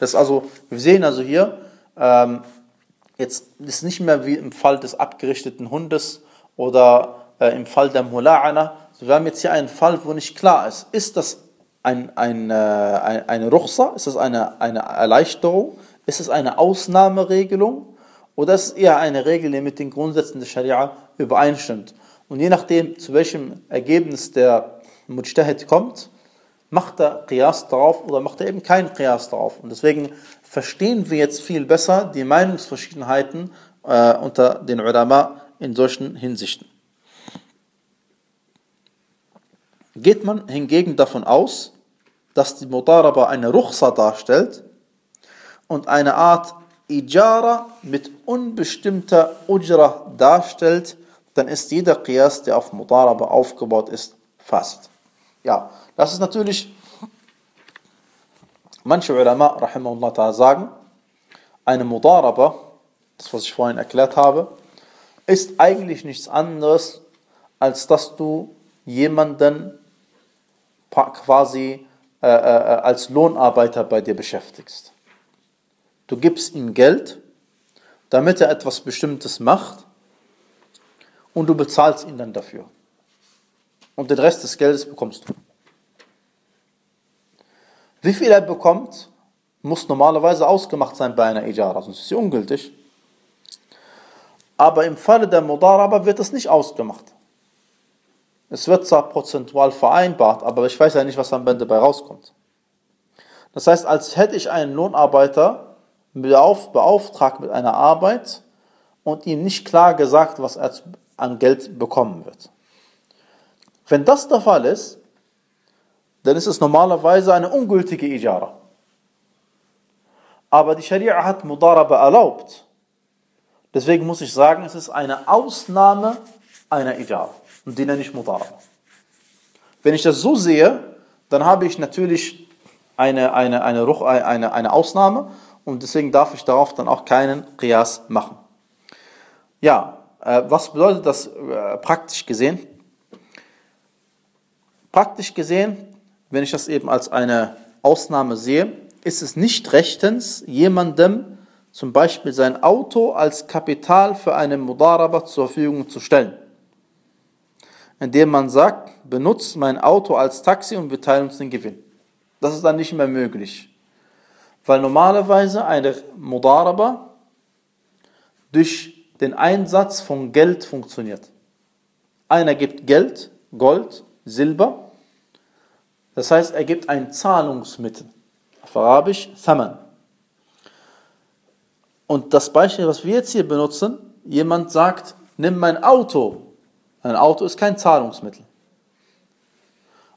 Das also, wir sehen also hier, ähm, Jetzt ist nicht mehr wie im Fall des abgerichteten Hundes oder äh, im Fall der Mula'ana. Also wir haben jetzt hier einen Fall, wo nicht klar ist, ist das ein, ein, äh, ein, eine Ruchsa, ist das eine, eine Erleichterung, ist es eine Ausnahmeregelung oder ist es eher eine Regel, die mit den Grundsätzen der Scharia übereinstimmt. Und je nachdem, zu welchem Ergebnis der Mujtahid kommt, macht er Qiyas darauf oder macht er eben keinen Qiyas darauf. Und deswegen verstehen wir jetzt viel besser die Meinungsverschiedenheiten äh, unter den Ulama in solchen Hinsichten. Geht man hingegen davon aus, dass die Mudaraba eine Ruchsa darstellt und eine Art Ijara mit unbestimmter Ujra darstellt, dann ist jeder Qiyas, der auf Mudaraba aufgebaut ist, fast. Ja, das ist natürlich, manche Ulama, rahimahullah sagen, eine Mudaraba, das was ich vorhin erklärt habe, ist eigentlich nichts anderes, als dass du jemanden quasi äh, äh, als Lohnarbeiter bei dir beschäftigst. Du gibst ihm Geld, damit er etwas Bestimmtes macht und du bezahlst ihn dann dafür und den Rest des Geldes bekommst du. Wie viel er bekommt, muss normalerweise ausgemacht sein bei einer Ijara, sonst ist sie ungültig. Aber im Falle der Mudaraba wird das nicht ausgemacht. Es wird zwar prozentual vereinbart, aber ich weiß ja nicht, was am Ende dabei rauskommt. Das heißt, als hätte ich einen Lohnarbeiter beauftragt mit einer Arbeit und ihm nicht klar gesagt, was er an Geld bekommen wird. Wenn das der Fall ist, dann ist es normalerweise eine ungültige Ijara. Aber die Scharia hat Mudaraba erlaubt. Deswegen muss ich sagen, es ist eine Ausnahme einer Ijara. Und die nenne ich Mudaraba. Wenn ich das so sehe, dann habe ich natürlich eine, eine, eine, eine, eine Ausnahme und deswegen darf ich darauf dann auch keinen Qiyas machen. Ja, äh, was bedeutet das äh, praktisch gesehen? Praktisch gesehen, wenn ich das eben als eine Ausnahme sehe, ist es nicht rechtens, jemandem zum Beispiel sein Auto als Kapital für eine Mudaraba zur Verfügung zu stellen. Indem man sagt, benutzt mein Auto als Taxi und wir teilen uns den Gewinn. Das ist dann nicht mehr möglich. Weil normalerweise eine Mudaraba durch den Einsatz von Geld funktioniert. Einer gibt Geld, Gold, Silber. Das heißt, er gibt ein Zahlungsmittel. Auf Arabisch Thaman. Und das Beispiel, was wir jetzt hier benutzen, jemand sagt, nimm mein Auto. Ein Auto ist kein Zahlungsmittel.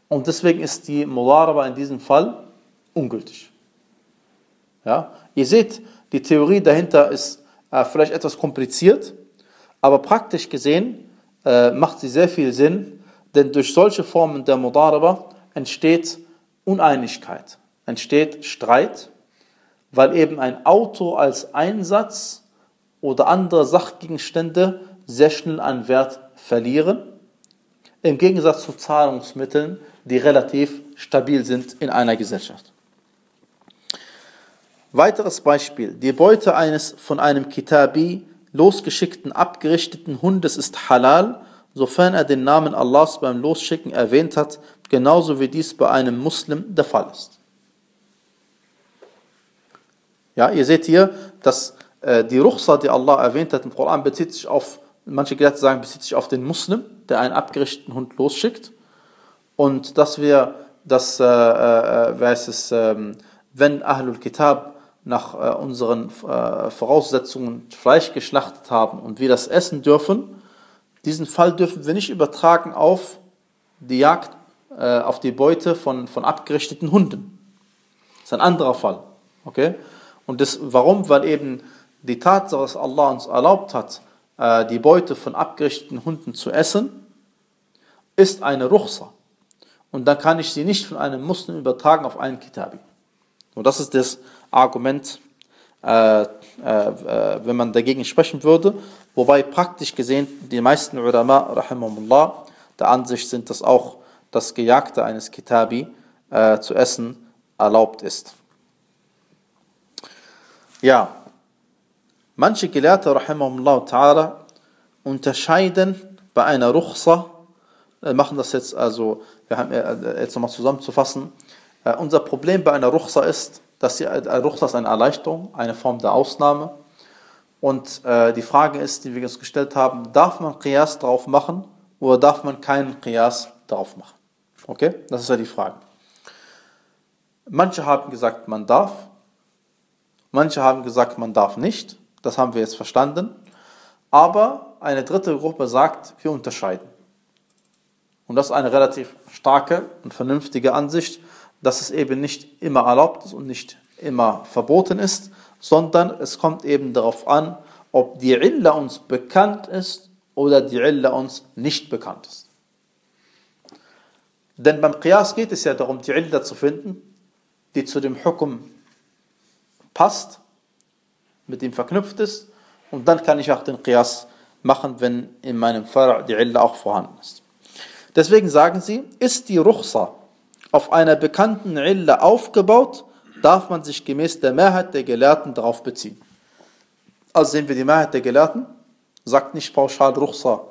Und deswegen ist die Mudaraba in diesem Fall ungültig. Ja? Ihr seht, die Theorie dahinter ist äh, vielleicht etwas kompliziert, aber praktisch gesehen äh, macht sie sehr viel Sinn, denn durch solche Formen der Mudaraba entsteht Uneinigkeit, entsteht Streit, weil eben ein Auto als Einsatz oder andere Sachgegenstände sehr schnell an Wert verlieren, im Gegensatz zu Zahlungsmitteln, die relativ stabil sind in einer Gesellschaft. Weiteres Beispiel. Die Beute eines von einem Kitabi losgeschickten, abgerichteten Hundes ist halal, sofern er den Namen Allahs beim Losschicken erwähnt hat, genauso wie dies bei einem Muslim der Fall ist. Ja, ihr seht hier, dass äh, die Ruchsa, die Allah erwähnt hat im Koran, bezieht sich auf, manche Gelehrte sagen, bezieht sich auf den Muslim, der einen abgerichteten Hund losschickt. Und dass wir, dass, äh, äh, ist es, äh, wenn Ahlul Kitab nach äh, unseren äh, Voraussetzungen Fleisch geschlachtet haben und wir das essen dürfen, diesen Fall dürfen wir nicht übertragen auf die Jagd, äh, auf die Beute von, von abgerichteten Hunden. Das ist ein anderer Fall. Okay? Und das, warum? Weil eben die Tatsache, dass Allah uns erlaubt hat, äh, die Beute von abgerichteten Hunden zu essen, ist eine Ruchsa. Und dann kann ich sie nicht von einem Muslim übertragen auf einen Kitabi. Und das ist das Argument, äh, äh, wenn man dagegen sprechen würde. Wobei praktisch gesehen die meisten Ulama, rahimahumullah, der Ansicht sind, dass auch das Gejagte eines Kitabi äh, zu essen erlaubt ist. Ja, manche Gelehrte, rahimahumullah ta'ala, unterscheiden bei einer Ruchsa, äh, machen das jetzt also, wir haben äh, jetzt nochmal zusammenzufassen, äh, unser Problem bei einer Ruchsa ist, dass die Ruchsa ist eine Erleichterung, eine Form der Ausnahme. Und äh, die Frage ist, die wir uns gestellt haben, darf man Qiyas drauf machen oder darf man keinen Qiyas drauf machen? Okay, das ist ja die Frage. Manche haben gesagt, man darf. Manche haben gesagt, man darf nicht. Das haben wir jetzt verstanden. Aber eine dritte Gruppe sagt, wir unterscheiden. Und das ist eine relativ starke und vernünftige Ansicht dass es eben nicht immer erlaubt ist und nicht immer verboten ist, sondern es kommt eben darauf an, ob die Illa uns bekannt ist oder die Illa uns nicht bekannt ist. Denn beim Qiyas geht es ja darum, die Illa zu finden, die zu dem Hukum passt, mit ihm verknüpft ist, und dann kann ich auch den Qiyas machen, wenn in meinem Fall die Illa auch vorhanden ist. Deswegen sagen sie, ist die Ruchsa auf einer bekannten Illa aufgebaut, darf man sich gemäß der Mehrheit der Gelehrten darauf beziehen. Also sehen wir die Mehrheit der Gelehrten, sagt nicht pauschal Ruchsa,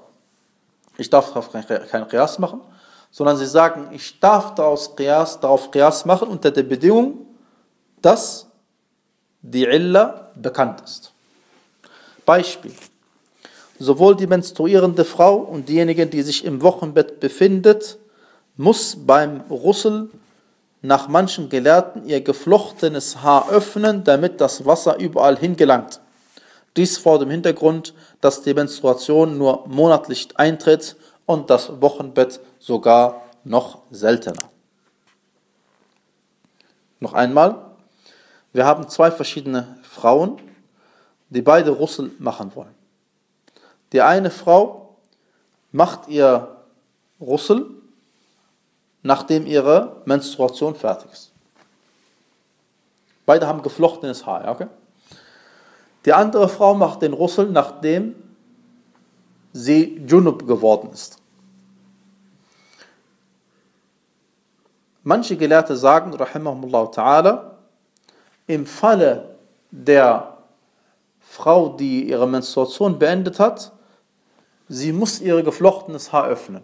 ich darf darauf kein Qiyas machen, sondern sie sagen, ich darf daraus Qiyas, darauf Qiyas machen unter der Bedingung, dass die Illa bekannt ist. Beispiel. Sowohl die menstruierende Frau und diejenige, die sich im Wochenbett befindet, muss beim Russel nach manchen Gelehrten ihr geflochtenes Haar öffnen, damit das Wasser überall hingelangt. Dies vor dem Hintergrund, dass die Menstruation nur monatlich eintritt und das Wochenbett sogar noch seltener. Noch einmal, wir haben zwei verschiedene Frauen, die beide Russel machen wollen. Die eine Frau macht ihr Russel nachdem ihre Menstruation fertig ist. Beide haben geflochtenes Haar, okay? Die andere Frau macht den Russel, nachdem sie Junub geworden ist. Manche Gelehrte sagen, rahimahumullah ta'ala, im Falle der Frau, die ihre Menstruation beendet hat, sie muss ihr geflochtenes Haar öffnen.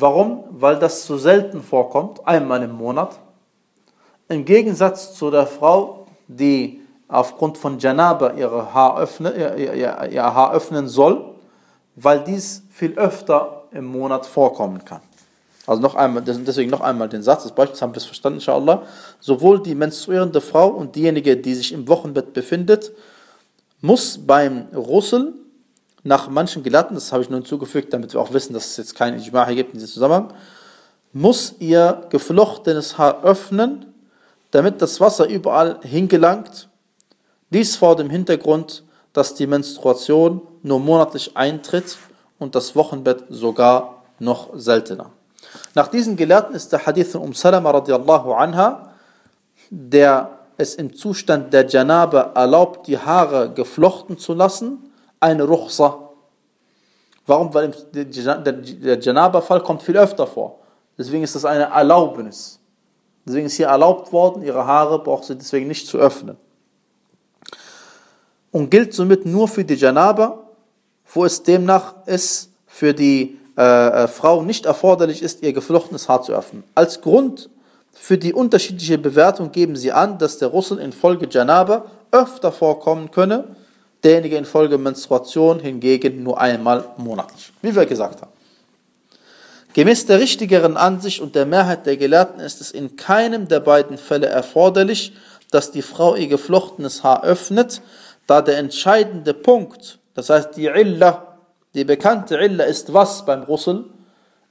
Warum? Weil das zu selten vorkommt, einmal im Monat. Im Gegensatz zu der Frau, die aufgrund von Janaba ihre Haar öffne, ihr, ihr, ihr Haar öffnen soll, weil dies viel öfter im Monat vorkommen kann. Also noch einmal, deswegen noch einmal den Satz, das Beispiel haben wir es verstanden, inshallah. Sowohl die menstruierende Frau und diejenige, die sich im Wochenbett befindet, muss beim Russel nach manchen Gelehrten, das habe ich nur hinzugefügt, damit wir auch wissen, dass es jetzt kein Ijma gibt in diesem Zusammenhang, muss ihr geflochtenes Haar öffnen, damit das Wasser überall hingelangt. Dies vor dem Hintergrund, dass die Menstruation nur monatlich eintritt und das Wochenbett sogar noch seltener. Nach diesen Gelehrten ist der Hadith von Um Salama radiallahu anha, der es im Zustand der Janabe erlaubt, die Haare geflochten zu lassen, eine Ruchsa. Warum? Weil der Janaba-Fall kommt viel öfter vor. Deswegen ist das eine Erlaubnis. Deswegen ist hier erlaubt worden, ihre Haare braucht sie deswegen nicht zu öffnen. Und gilt somit nur für die Janaba, wo es demnach ist, für die äh, äh, Frau nicht erforderlich ist, ihr geflochtenes Haar zu öffnen. Als Grund für die unterschiedliche Bewertung geben sie an, dass der Russel infolge Janaba öfter vorkommen könne, derjenige infolge Menstruation hingegen nur einmal monatlich, wie wir gesagt haben. Gemäß der richtigeren Ansicht und der Mehrheit der Gelehrten ist es in keinem der beiden Fälle erforderlich, dass die Frau ihr geflochtenes Haar öffnet, da der entscheidende Punkt, das heißt die Illa, die bekannte Illa ist was beim Russel?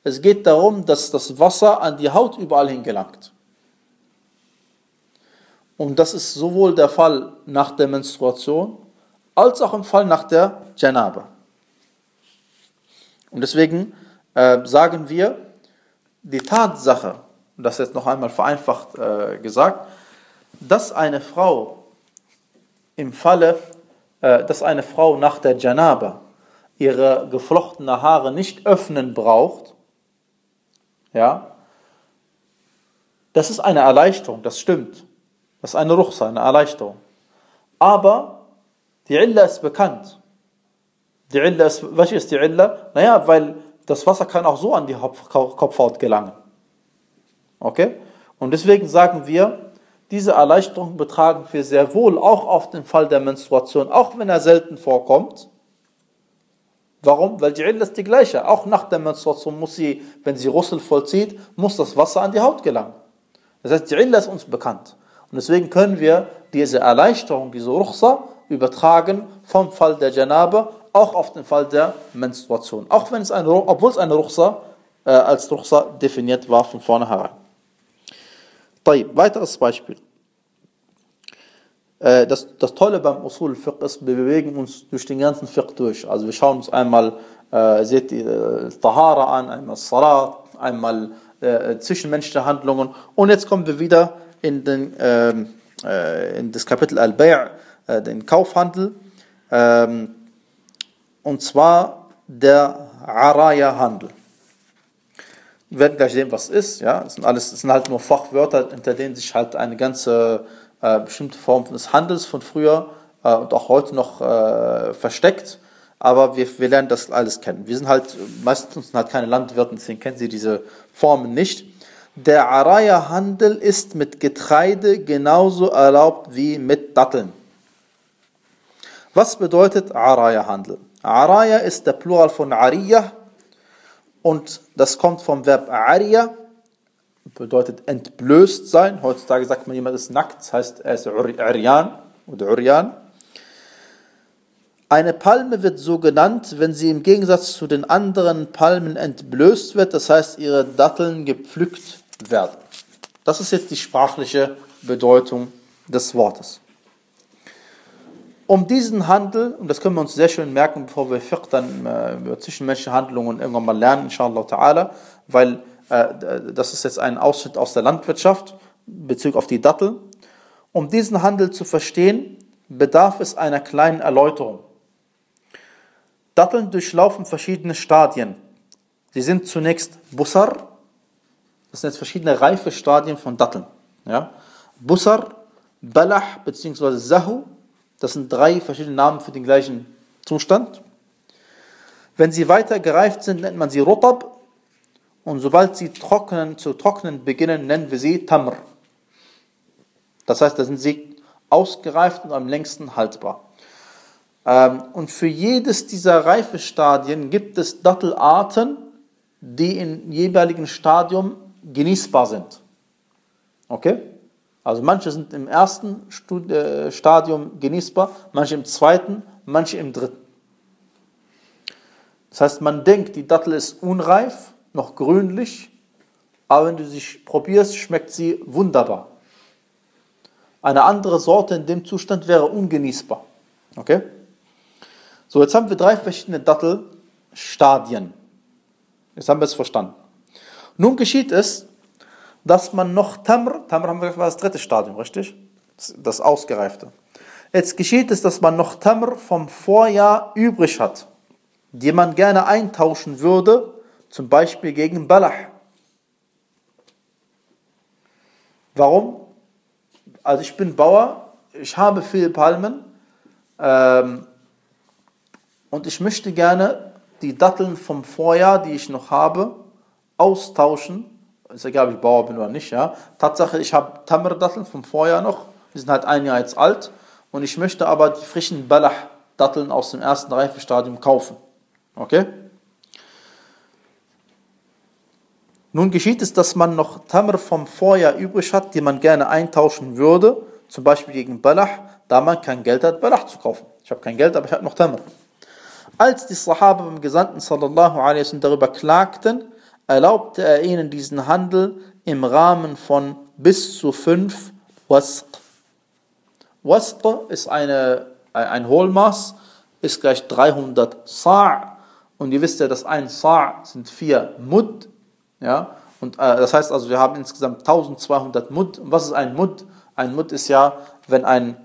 Es geht darum, dass das Wasser an die Haut überall hingelangt. Und das ist sowohl der Fall nach der Menstruation als auch im Fall nach der Janaba. Und deswegen äh, sagen wir, die Tatsache, das jetzt noch einmal vereinfacht äh, gesagt, dass eine Frau im Falle, äh, dass eine Frau nach der Janaba ihre geflochtene Haare nicht öffnen braucht, ja, das ist eine Erleichterung, das stimmt. Das ist eine Ruchsa, eine Erleichterung. Aber die Illa ist bekannt. Die Illa ist, was ist die Illa? Naja, weil das Wasser kann auch so an die Kopfhaut gelangen. Okay? Und deswegen sagen wir, diese Erleichterung betragen wir sehr wohl auch auf den Fall der Menstruation, auch wenn er selten vorkommt. Warum? Weil die Illa ist die gleiche. Auch nach der Menstruation muss sie, wenn sie Russel vollzieht, muss das Wasser an die Haut gelangen. Das heißt, die Illa ist uns bekannt. Und deswegen können wir diese Erleichterung, diese Ruchsa, übertragen vom Fall der Janabe auch auf den Fall der Menstruation. Auch wenn es eine, obwohl es eine Ruchsa äh, als Ruchsa definiert war von vornherein. Weiteres Beispiel. Äh, das, das Tolle beim Usul Fiqh ist, wir bewegen uns durch den ganzen Fiqh durch. Also wir schauen uns einmal, äh, seht äh, Tahara an, einmal Salat, einmal äh, zwischenmenschliche Handlungen. Und jetzt kommen wir wieder in, den, ähm, äh, in das Kapitel Al-Bay', äh, den Kaufhandel. Ähm, und zwar der Araya-Handel. Wir werden gleich sehen, was es ist. Ja, es sind alles, es sind halt nur Fachwörter, hinter denen sich halt eine ganze äh, bestimmte Form des Handels von früher äh, und auch heute noch äh, versteckt. Aber wir, wir lernen das alles kennen. Wir sind halt, meistens sind halt keine Landwirte, deswegen kennen sie diese Formen nicht. Der Araya-Handel ist mit Getreide genauso erlaubt wie mit Datteln. Was bedeutet Araya-Handel? Araya ist der Plural von Ariyah und das kommt vom Verb Ariya, bedeutet entblößt sein. Heutzutage sagt man, jemand ist nackt, das heißt, er ist Uryan oder Uryan. Eine Palme wird so genannt, wenn sie im Gegensatz zu den anderen Palmen entblößt wird, das heißt, ihre Datteln gepflückt werden. Das ist jetzt die sprachliche Bedeutung des Wortes. Um diesen Handel, und das können wir uns sehr schön merken, bevor wir Fiqh dann äh, über zwischenmenschliche Handlungen irgendwann mal lernen, inshallah ta'ala, weil äh, das ist jetzt ein Ausschnitt aus der Landwirtschaft bezüglich auf die Dattel. Um diesen Handel zu verstehen, bedarf es einer kleinen Erläuterung. Datteln durchlaufen verschiedene Stadien. Sie sind zunächst Bussar, das sind jetzt verschiedene reife Stadien von Datteln. Ja? Bussar, Balach bzw. Zahu, das sind drei verschiedene Namen für den gleichen Zustand. Wenn sie weiter gereift sind, nennt man sie Rotab. Und sobald sie trocknen, zu trocknen beginnen, nennen wir sie Tamr. Das heißt, da sind sie ausgereift und am längsten haltbar. Ähm, und für jedes dieser Reifestadien gibt es Dattelarten, die im jeweiligen Stadium genießbar sind. Okay? Also manche sind im ersten äh, Stadium genießbar, manche im zweiten, manche im dritten. Das heißt, man denkt, die Dattel ist unreif, noch grünlich, aber wenn du sie probierst, schmeckt sie wunderbar. Eine andere Sorte in dem Zustand wäre ungenießbar. Okay? So, jetzt haben wir drei verschiedene Dattelstadien. Jetzt haben wir es verstanden. Nun geschieht es, dass man noch Tamr, Tamr haben wir war das dritte Stadium, richtig? Das Ausgereifte. Jetzt geschieht es, dass man noch Tamr vom Vorjahr übrig hat, die man gerne eintauschen würde, zum Beispiel gegen Balach. Warum? Also ich bin Bauer, ich habe viele Palmen ähm, und ich möchte gerne die Datteln vom Vorjahr, die ich noch habe, austauschen. Ist egal, ob ich Bauer bin oder nicht. Ja. Tatsache, ich habe Tamr-Datteln vom Vorjahr noch, die sind halt ein Jahr jetzt alt und ich möchte aber die frischen Balach-Datteln aus dem ersten Reifestadium kaufen. Okay? Nun geschieht es, dass man noch Tamr vom Vorjahr übrig hat, die man gerne eintauschen würde, zum Beispiel gegen Balach, da man kein Geld hat, Balach zu kaufen. Ich habe kein Geld, aber ich habe noch Tamr. Als die Sahaba beim Gesandten sallallahu alaihi wasallam darüber klagten, erlaubte er ihnen diesen Handel im Rahmen von bis zu fünf Wasq. Wasq ist eine, ein Hohlmaß, ist gleich 300 Sa' und ihr wisst ja, dass ein Sa' sind vier Mud, ja, und äh, das heißt also, wir haben insgesamt 1200 Mud. Und was ist ein Mud? Ein Mud ist ja, wenn ein,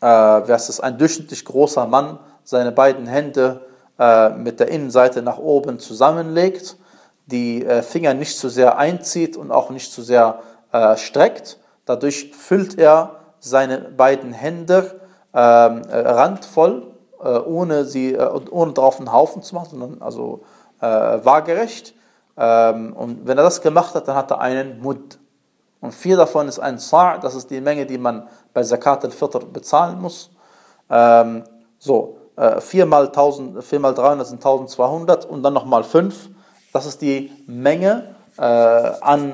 äh, was ist, ein durchschnittlich großer Mann seine beiden Hände äh, mit der Innenseite nach oben zusammenlegt, die äh, Finger nicht zu sehr einzieht und auch nicht zu sehr äh, streckt. Dadurch füllt er seine beiden Hände ähm, äh, randvoll, ohne sie ohne drauf einen Haufen zu machen, sondern also waagerecht ähm, und wenn er das gemacht hat, dann hat er einen Mud. Und vier davon ist ein Sa', das ist die Menge, die man bei Zakat al-Fitr bezahlen muss. Ähm, so, äh, 4 mal 1000, 4 mal 300 sind 1200 und dann nochmal 5. Das ist die Menge äh, an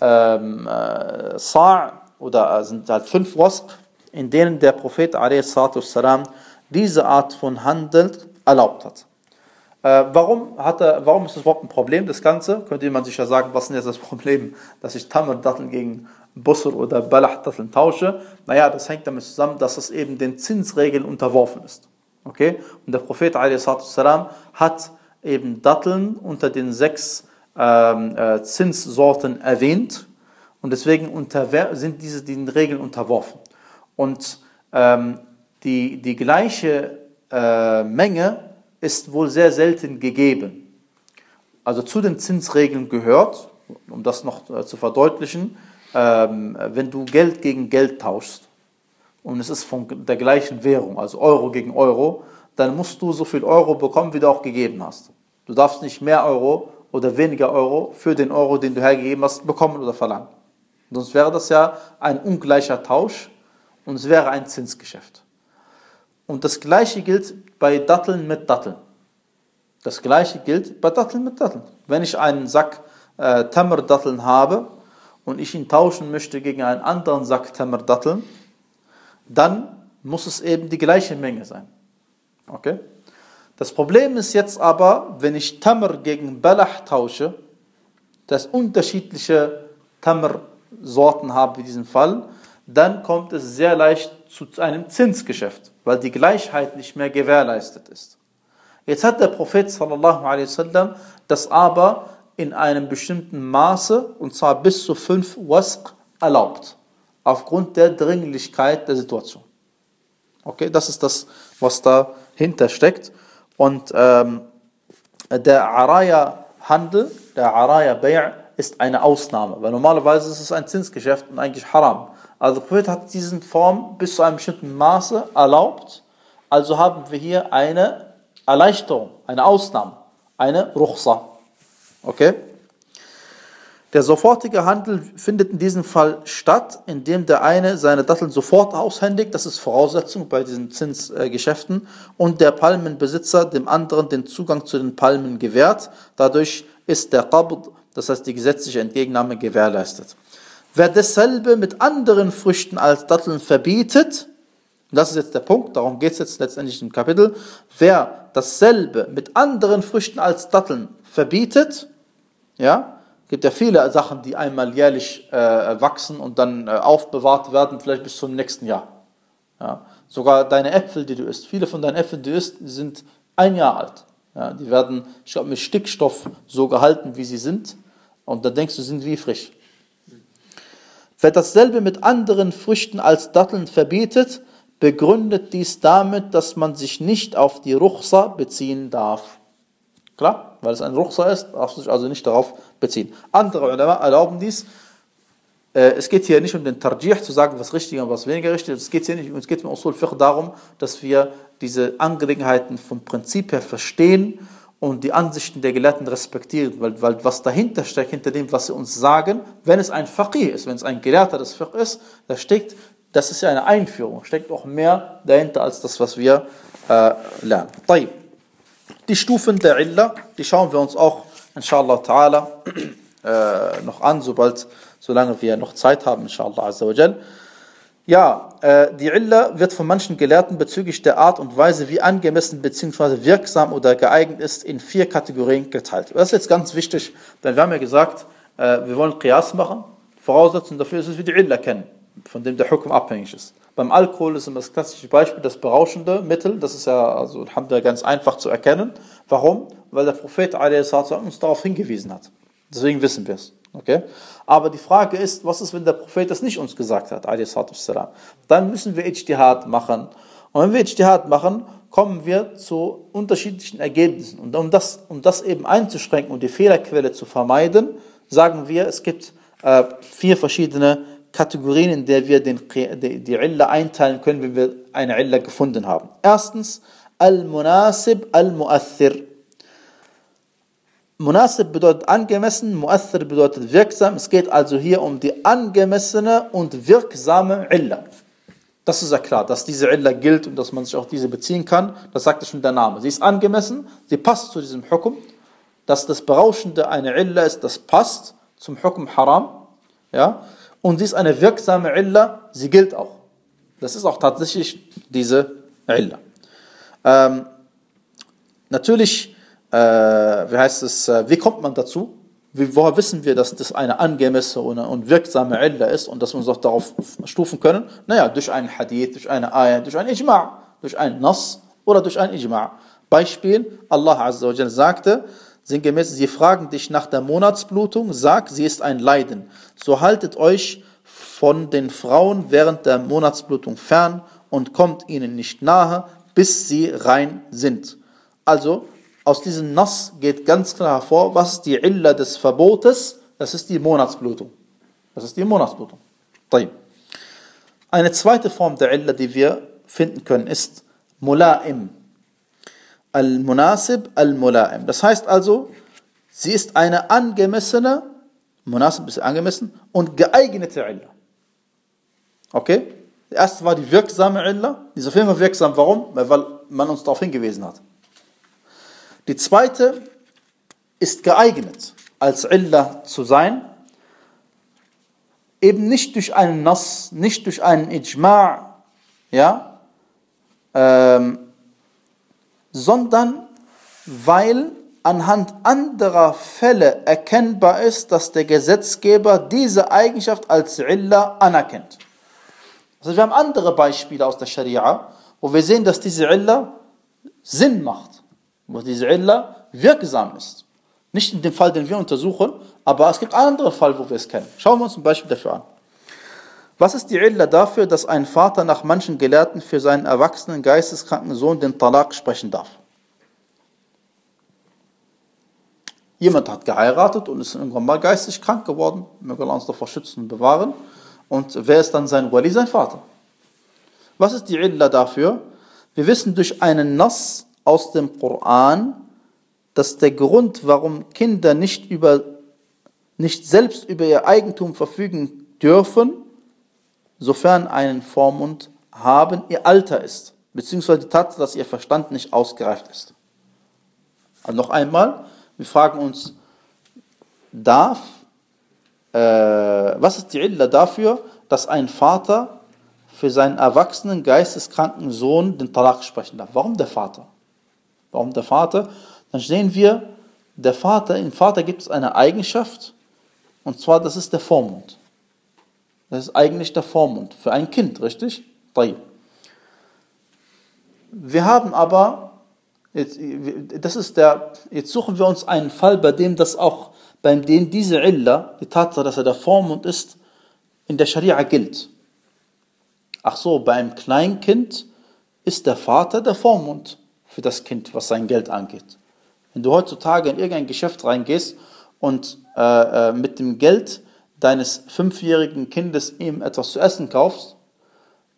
ähm, äh, Sa' oder äh, sind halt 5 Wasp, in denen der Prophet a.s. diese Art von Handel erlaubt hat. Äh, warum, hat er, warum ist das überhaupt ein Problem, das Ganze? Könnte man sich ja sagen, was ist denn jetzt das Problem, dass ich Tamr-Datteln gegen Busr oder Balach-Datteln tausche? Naja, das hängt damit zusammen, dass es eben den Zinsregeln unterworfen ist. Okay? Und der Prophet salam hat eben Datteln unter den sechs ähm, äh, Zinssorten erwähnt und deswegen sind diese den Regeln unterworfen. Und ähm, die, die gleiche äh, Menge ist wohl sehr selten gegeben. Also zu den Zinsregeln gehört, um das noch äh, zu verdeutlichen, ähm, wenn du Geld gegen Geld tauschst und es ist von der gleichen Währung, also Euro gegen Euro, dann musst du so viel Euro bekommen, wie du auch gegeben hast. Du darfst nicht mehr Euro oder weniger Euro für den Euro, den du hergegeben hast, bekommen oder verlangen. Sonst wäre das ja ein ungleicher Tausch und es wäre ein Zinsgeschäft. Und das gleiche gilt bei Datteln mit Datteln. Das gleiche gilt bei Datteln mit Datteln. Wenn ich einen Sack äh, Tamr-Datteln habe und ich ihn tauschen möchte gegen einen anderen Sack Tamr-Datteln, dann muss es eben die gleiche Menge sein. Okay? Das Problem ist jetzt aber, wenn ich Tamr gegen Balach tausche, dass unterschiedliche Tamr-Sorten habe in diesem Fall, dann kommt es sehr leicht zu einem Zinsgeschäft weil die Gleichheit nicht mehr gewährleistet ist. Jetzt hat der Prophet sallallahu alaihi wasallam das aber in einem bestimmten Maße, und zwar bis zu fünf Wasq, erlaubt. Aufgrund der Dringlichkeit der Situation. Okay, das ist das, was dahinter steckt. Und ähm, der Araya-Handel, der Araya-Bay' ist eine Ausnahme, weil normalerweise ist es ein Zinsgeschäft und eigentlich haram. Also der Prophet hat diesen Form bis zu einem bestimmten Maße erlaubt, also haben wir hier eine Erleichterung, eine Ausnahme, eine Ruchsa. Okay? Der sofortige Handel findet in diesem Fall statt, indem der eine seine Datteln sofort aushändigt, das ist Voraussetzung bei diesen Zinsgeschäften, und der Palmenbesitzer dem anderen den Zugang zu den Palmen gewährt. Dadurch ist der Qabd, das heißt die gesetzliche Entgegennahme, gewährleistet. Wer dasselbe mit anderen Früchten als Datteln verbietet, das ist jetzt der Punkt, darum geht es jetzt letztendlich im Kapitel, wer dasselbe mit anderen Früchten als Datteln verbietet, ja, gibt ja viele Sachen, die einmal jährlich äh, wachsen und dann äh, aufbewahrt werden, vielleicht bis zum nächsten Jahr. Ja. Sogar deine Äpfel, die du isst, viele von deinen Äpfeln, die du isst, sind ein Jahr alt. Ja. Die werden, ich glaube, mit Stickstoff so gehalten, wie sie sind. Und da denkst du, sind wie frisch. Wer dasselbe mit anderen Früchten als Datteln verbietet, begründet dies damit, dass man sich nicht auf die Ruchsa beziehen darf. Klar, weil es ein Ruchsa ist, darfst du dich also nicht darauf beziehen. Andere Ulama erlauben dies. Äh, es geht hier nicht um den Tarjih, zu sagen, was richtig und was weniger richtig ist. Es geht hier nicht, es geht im Usul Fiqh darum, dass wir diese Angelegenheiten vom Prinzip her verstehen und die Ansichten der Gelehrten respektieren, weil, weil was dahinter steckt, hinter dem, was sie uns sagen, wenn es ein Faqih ist, wenn es ein Gelehrter des Fiqh ist, da steckt, das ist ja eine Einführung, steckt auch mehr dahinter als das, was wir äh, lernen. طيب. Die Stufen der Illa, die schauen wir uns auch, inshallah ta'ala, äh, noch an, sobald, solange wir noch Zeit haben, inshallah azawajal. Ja, äh, die Illa wird von manchen Gelehrten bezüglich der Art und Weise, wie angemessen bzw. wirksam oder geeignet ist, in vier Kategorien geteilt. Das ist jetzt ganz wichtig, denn wir haben ja gesagt, äh, wir wollen Qiyas machen. Voraussetzung dafür ist, dass wir die Illa kennen, von dem der Hukum abhängig ist. Beim Alkohol ist immer das klassische Beispiel das berauschende Mittel. Das ist ja also, ganz einfach zu erkennen. Warum? Weil der Prophet uns darauf hingewiesen hat. Deswegen wissen wir es. Okay? Aber die Frage ist, was ist, wenn der Prophet das nicht uns gesagt hat? Dann müssen wir Ijtihad machen. Und wenn wir Ijtihad machen, kommen wir zu unterschiedlichen Ergebnissen. Und um das, um das eben einzuschränken und die Fehlerquelle zu vermeiden, sagen wir, es gibt äh, vier verschiedene Kategorien, in der wir den, die, die Illa einteilen können, wenn wir eine Illa gefunden haben. Erstens, Al-Munasib Al-Mu'athir. Munasib bedeutet angemessen, Mu'athir bedeutet wirksam. Es geht also hier um die angemessene und wirksame Illa. Das ist ja klar, dass diese Illa gilt und dass man sich auf diese beziehen kann. Das sagt schon der Name. Sie ist angemessen, sie passt zu diesem Hukum. Dass das Berauschende eine Illa ist, das passt zum Hukum Haram. Ja? Und sie ist eine wirksame Illa, sie gilt auch. Das ist auch tatsächlich diese Illa. Ähm, natürlich, äh, wie heißt es, äh, wie kommt man dazu? Wie, woher wissen wir, dass das eine angemessene und wirksame Illa ist und dass wir uns auch darauf stufen können? Naja, durch einen Hadith, durch eine Ayah, durch ein Ijma', durch ein Nas oder durch ein Ijma'. Beispiel, Allah Azza wa Jalla sagte, Sinngemäß, sie fragen dich nach der Monatsblutung, sag, sie ist ein Leiden. So haltet euch von den Frauen während der Monatsblutung fern und kommt ihnen nicht nahe, bis sie rein sind. Also, aus diesem Nass geht ganz klar hervor, was die Illa des Verbotes? Das ist die Monatsblutung. Das ist die Monatsblutung. Eine zweite Form der Illa, die wir finden können, ist Mula'im. Al-Munasib al-Mula'im. Das heißt also, sie ist eine angemessene, Munasib ist angemessen, und geeignete Illa. Okay? Die erste war die wirksame Illa. Die ist auf jeden Fall wirksam. Warum? Weil man uns darauf hingewiesen hat. Die zweite ist geeignet, als Illa zu sein, eben nicht durch einen Nass, nicht durch einen Ijma', ja, ähm, sondern weil anhand anderer Fälle erkennbar ist, dass der Gesetzgeber diese Eigenschaft als Illa anerkennt. Also wir haben andere Beispiele aus der Scharia, wo wir sehen, dass diese Illa Sinn macht, wo diese Illa wirksam ist. Nicht in dem Fall, den wir untersuchen, aber es gibt andere Fall, wo wir es kennen. Schauen wir uns ein Beispiel dafür an. Was ist die Illa dafür, dass ein Vater nach manchen Gelehrten für seinen erwachsenen, geisteskranken Sohn den Talak sprechen darf? Jemand hat geheiratet und ist irgendwann mal geistig krank geworden. Möge Allah uns davor schützen und bewahren. Und wer ist dann sein Wali? Sein Vater. Was ist die Illa dafür? Wir wissen durch einen Nass aus dem Koran, dass der Grund, warum Kinder nicht, über, nicht selbst über ihr Eigentum verfügen dürfen, sofern einen Vormund haben, ihr Alter ist, beziehungsweise die Tatsache, dass ihr Verstand nicht ausgereift ist. Also noch einmal, wir fragen uns, darf, äh, was ist die Illa dafür, dass ein Vater für seinen erwachsenen, geisteskranken Sohn den Talak sprechen darf? Warum der Vater? Warum der Vater? Dann sehen wir, der Vater, im Vater gibt es eine Eigenschaft, und zwar, das ist der Vormund. Das ist eigentlich der Vormund für ein Kind, richtig? Wir haben aber Jetzt, das ist der, jetzt suchen wir uns einen Fall, bei dem das auch, bei dem diese Illa, die Tatsache, dass er der Vormund ist, in der Scharia gilt. Ach so, bei einem Kleinkind ist der Vater der Vormund für das Kind, was sein Geld angeht. Wenn du heutzutage in irgendein Geschäft reingehst und äh, äh mit dem Geld deines fünfjährigen Kindes ihm etwas zu essen kaufst,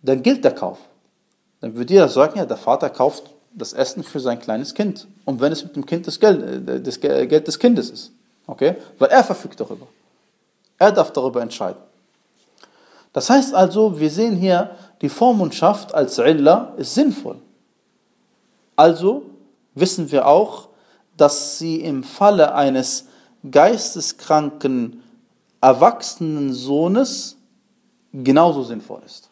dann gilt der Kauf. Dann würde dir sagen, ja, der Vater kauft das Essen für sein kleines Kind. Und wenn es mit dem Kind das Geld, äh, das Geld des Kindes ist. Okay? Weil er verfügt darüber. Er darf darüber entscheiden. Das heißt also, wir sehen hier, die Vormundschaft als Illa ist sinnvoll. Also wissen wir auch, dass sie im Falle eines geisteskranken, erwachsenen Sohnes genauso sinnvoll ist.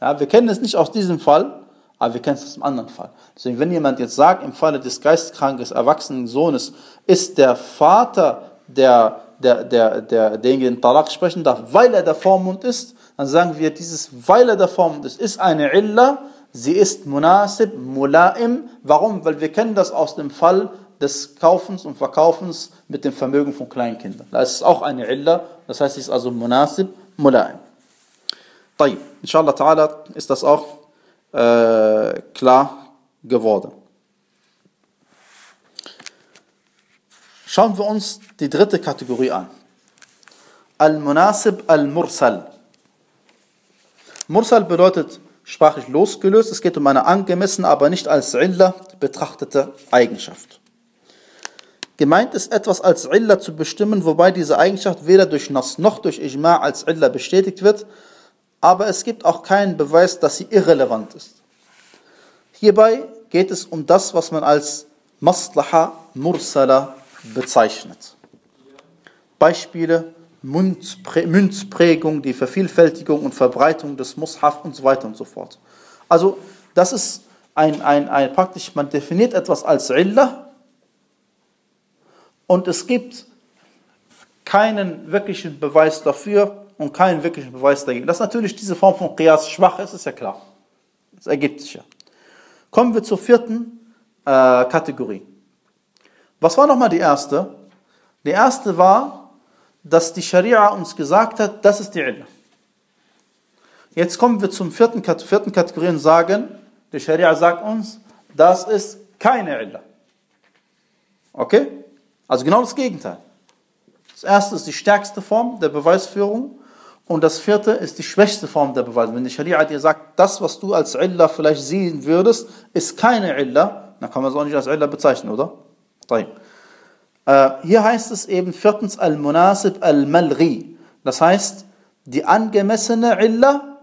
Ja, wir kennen es nicht aus diesem Fall, aber wir kennen es aus einem anderen Fall. Deswegen, wenn jemand jetzt sagt, im Falle des geisteskranken, erwachsenen Sohnes, ist der Vater der, der, der, der, derjenige, den Talak sprechen darf, weil er der Vormund ist, dann sagen wir, dieses, weil er der Vormund ist, ist eine Illa, sie ist munasib, mulaim. Warum? Weil wir kennen das aus dem Fall des Kaufens und Verkaufens mit dem Vermögen von Kleinkindern. Das ist auch eine Illa, das heißt, sie ist also munasib, mulaim. طيب, inshallah ta'ala ist das auch äh, klar geworden. Schauen wir uns die dritte Kategorie an. Al-Munasib al-Mursal. Mursal bedeutet sprachlich losgelöst. Es geht um eine angemessene, aber nicht als Illa betrachtete Eigenschaft. Gemeint ist etwas als Illa zu bestimmen, wobei diese Eigenschaft weder durch Nas noch durch Ijma' als Illa bestätigt wird, aber es gibt auch keinen Beweis, dass sie irrelevant ist. Hierbei geht es um das, was man als Maslaha Mursala bezeichnet. Beispiele, Münzprägung, die Vervielfältigung und Verbreitung des Mushaf und so weiter und so fort. Also das ist ein, ein, ein praktisch, man definiert etwas als Illa und es gibt keinen wirklichen Beweis dafür, und keinen wirklichen Beweis dagegen. Dass natürlich diese Form von Qiyas schwach ist, ist ja klar. Das ergibt sich ja. Kommen wir zur vierten äh, Kategorie. Was war nochmal die erste? Die erste war, dass die Scharia uns gesagt hat, das ist die Illa. Jetzt kommen wir zum vierten, vierten Kategorie und sagen, die Scharia sagt uns, das ist keine Illa. Okay? Also genau das Gegenteil. Das erste ist die stärkste Form der Beweisführung und das vierte ist die schwächste Form der Beweisung. Wenn die Scharia dir sagt, das, was du als Illa vielleicht sehen würdest, ist keine Illa, dann kann man es auch nicht als Illa bezeichnen, oder? Äh, hier heißt es eben viertens Al-Munasib Al-Malghi. Das heißt, die angemessene Illa,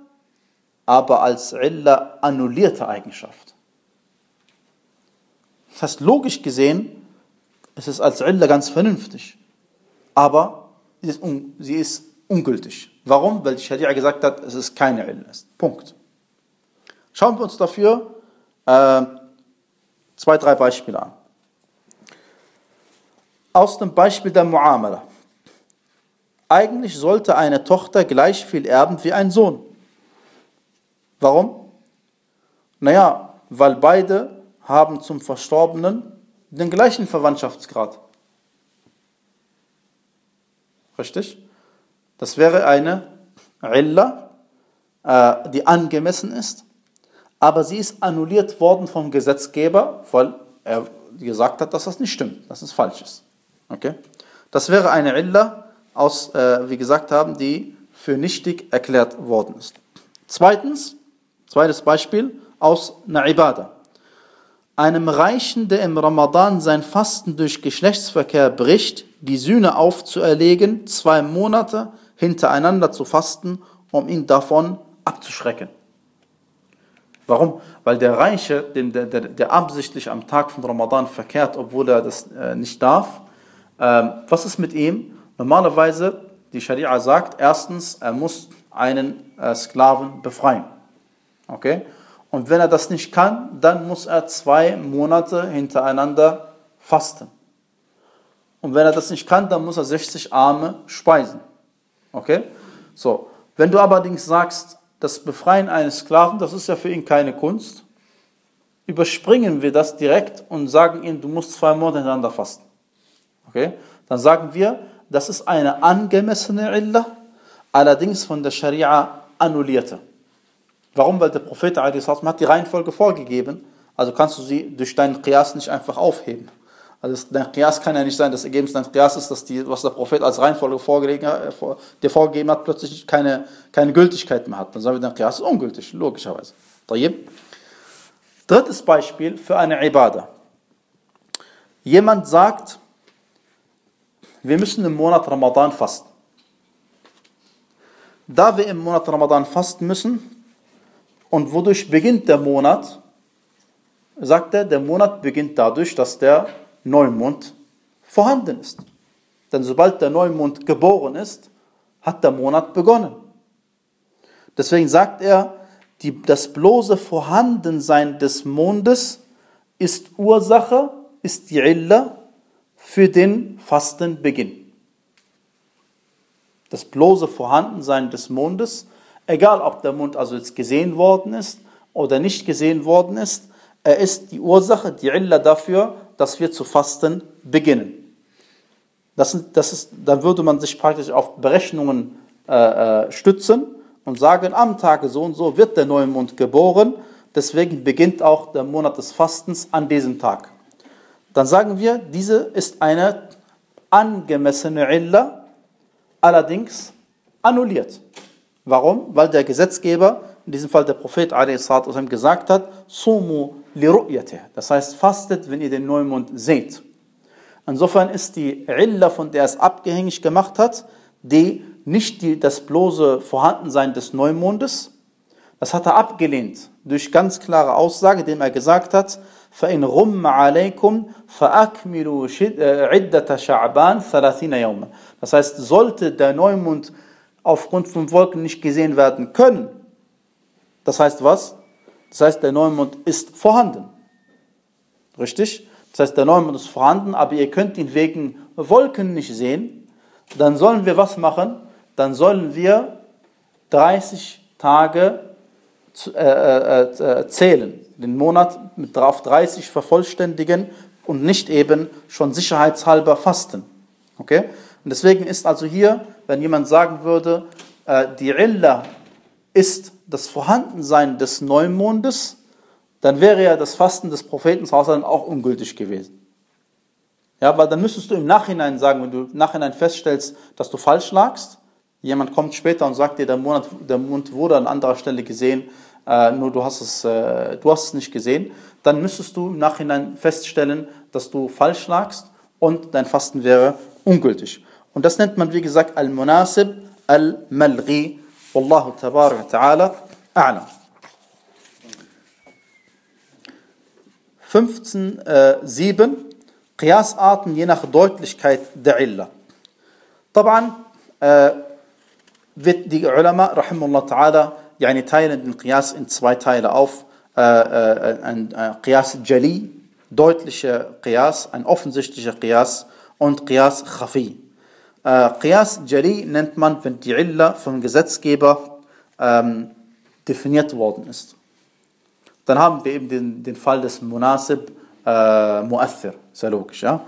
aber als Illa annullierte Eigenschaft. Das heißt, logisch gesehen, ist es als Illa ganz vernünftig. Aber sie ist, sie ist ungültig. Warum? Weil die Scharia gesagt hat, es ist keine Ilm Punkt. Schauen wir uns dafür äh, zwei, drei Beispiele an. Aus dem Beispiel der Muamala. Eigentlich sollte eine Tochter gleich viel erben wie ein Sohn. Warum? Naja, weil beide haben zum Verstorbenen den gleichen Verwandtschaftsgrad. Richtig? Das wäre eine Illa, äh, die angemessen ist, aber sie ist annulliert worden vom Gesetzgeber, weil er gesagt hat, dass das nicht stimmt, dass es falsch ist. Okay? Das wäre eine Illa, aus, äh, wie gesagt haben, die für nichtig erklärt worden ist. Zweitens, zweites Beispiel aus einer Ibadah. Einem Reichen, der im Ramadan sein Fasten durch Geschlechtsverkehr bricht, die Sühne aufzuerlegen, zwei Monate hintereinander zu fasten, um ihn davon abzuschrecken. Warum? Weil der Reiche, der, der, der absichtlich am Tag von Ramadan verkehrt, obwohl er das äh, nicht darf, äh, was ist mit ihm? Normalerweise, die Scharia sagt, erstens, er muss einen äh, Sklaven befreien. Okay? Und wenn er das nicht kann, dann muss er zwei Monate hintereinander fasten. Und wenn er das nicht kann, dann muss er 60 Arme speisen. Okay? So. Wenn du allerdings sagst, das Befreien eines Sklaven, das ist ja für ihn keine Kunst, überspringen wir das direkt und sagen ihm, du musst zwei Monate hintereinander fasten. Okay? Dann sagen wir, das ist eine angemessene Illa, allerdings von der Scharia annullierte. Warum? Weil der Prophet hat die Reihenfolge vorgegeben, also kannst du sie durch deinen Qiyas nicht einfach aufheben. Also dein Qiyas kann ja nicht sein, das Ergebnis deines Qiyas ist, dass die, was der Prophet als Reihenfolge äh, dir vorgegeben hat, plötzlich keine, keine Gültigkeit mehr hat. Dann sagen wir, dein Qiyas ist ungültig, logischerweise. Drittes Beispiel für eine Ibadah. Jemand sagt, wir müssen im Monat Ramadan fasten. Da wir im Monat Ramadan fasten müssen, und wodurch beginnt der Monat? Sagt er, der Monat beginnt dadurch, dass der Neumond vorhanden ist. Denn sobald der Neumond geboren ist, hat der Monat begonnen. Deswegen sagt er, die, das bloße Vorhandensein des Mondes ist Ursache, ist die Illa für den Fastenbeginn. Das bloße Vorhandensein des Mondes, egal ob der Mond also jetzt gesehen worden ist oder nicht gesehen worden ist, er ist die Ursache, die Illa dafür, dass wir zu fasten beginnen. Das, das ist, dann würde man sich praktisch auf Berechnungen äh, äh, stützen und sagen, am Tage so und so wird der Neumond geboren, deswegen beginnt auch der Monat des Fastens an diesem Tag dann sagen wir, diese ist eine angemessene Illa, allerdings annulliert. Warum? Weil der Gesetzgeber, in diesem Fall der Prophet gesagt hat, Sumu liru'yate. Das heißt, fastet, wenn ihr den Neumond seht. Insofern ist die Illa, von der es abgängig gemacht hat, die nicht die, das bloße Vorhandensein des Neumondes, das hat er abgelehnt durch ganz klare Aussage, indem er gesagt hat, فإن غم عليكم فأكملوا عدة شعبان ثلاثين يوما. Das heißt, sollte der Neumond aufgrund von Wolken nicht gesehen werden können, das heißt was? Das heißt, der Neumond ist vorhanden. Richtig? Das heißt, der Neumond ist vorhanden, aber ihr könnt ihn wegen Wolken nicht sehen. Dann sollen wir was machen? Dann sollen wir 30 Tage äh, äh, äh, zählen den Monat mit auf 30 vervollständigen und nicht eben schon sicherheitshalber fasten. Okay? Und deswegen ist also hier, wenn jemand sagen würde, äh, die Illa ist das Vorhandensein des Neumondes, dann wäre ja das Fasten des Propheten auch ungültig gewesen. Ja, weil dann müsstest du im Nachhinein sagen, wenn du im Nachhinein feststellst, dass du falsch lagst, jemand kommt später und sagt dir, der, Monat, der Mond wurde an anderer Stelle gesehen, äh, nur du hast, es, äh, du hast es nicht gesehen, dann müsstest du im Nachhinein feststellen, dass du falsch lagst und dein Fasten wäre ungültig. Und das nennt man, wie gesagt, Al-Munasib, Al-Malghi. Wallahu tabarak ta'ala, a'lam. 15.7 äh, 7. Qiyasarten je nach Deutlichkeit der Illa. Taban äh, wird die Ulama, rahimullah ta'ala, teilen den Qiyas in zwei Teile auf. Äh, äh, ein äh, Qiyas Jali, deutlicher Qiyas, ein offensichtlicher Qiyas und Qiyas Khafi, äh, Qiyas Jali nennt man, wenn die Illa vom Gesetzgeber ähm, definiert worden ist. Dann haben wir eben den, den Fall des Munasib äh, Mu'athir, sehr logisch. Ja?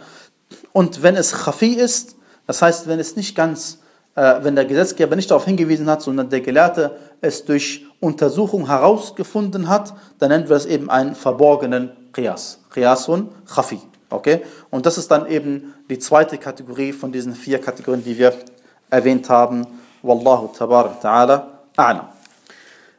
Und wenn es Khafi ist, das heißt, wenn es nicht ganz äh, wenn der Gesetzgeber nicht darauf hingewiesen hat, sondern der Gelehrte es durch Untersuchung herausgefunden hat, dann nennen wir es eben einen verborgenen Qiyas. Qiyasun Khafi. Okay? Und das ist dann eben die zweite Kategorie von diesen vier Kategorien, die wir erwähnt haben. Wallahu tabarak ta'ala a'lam.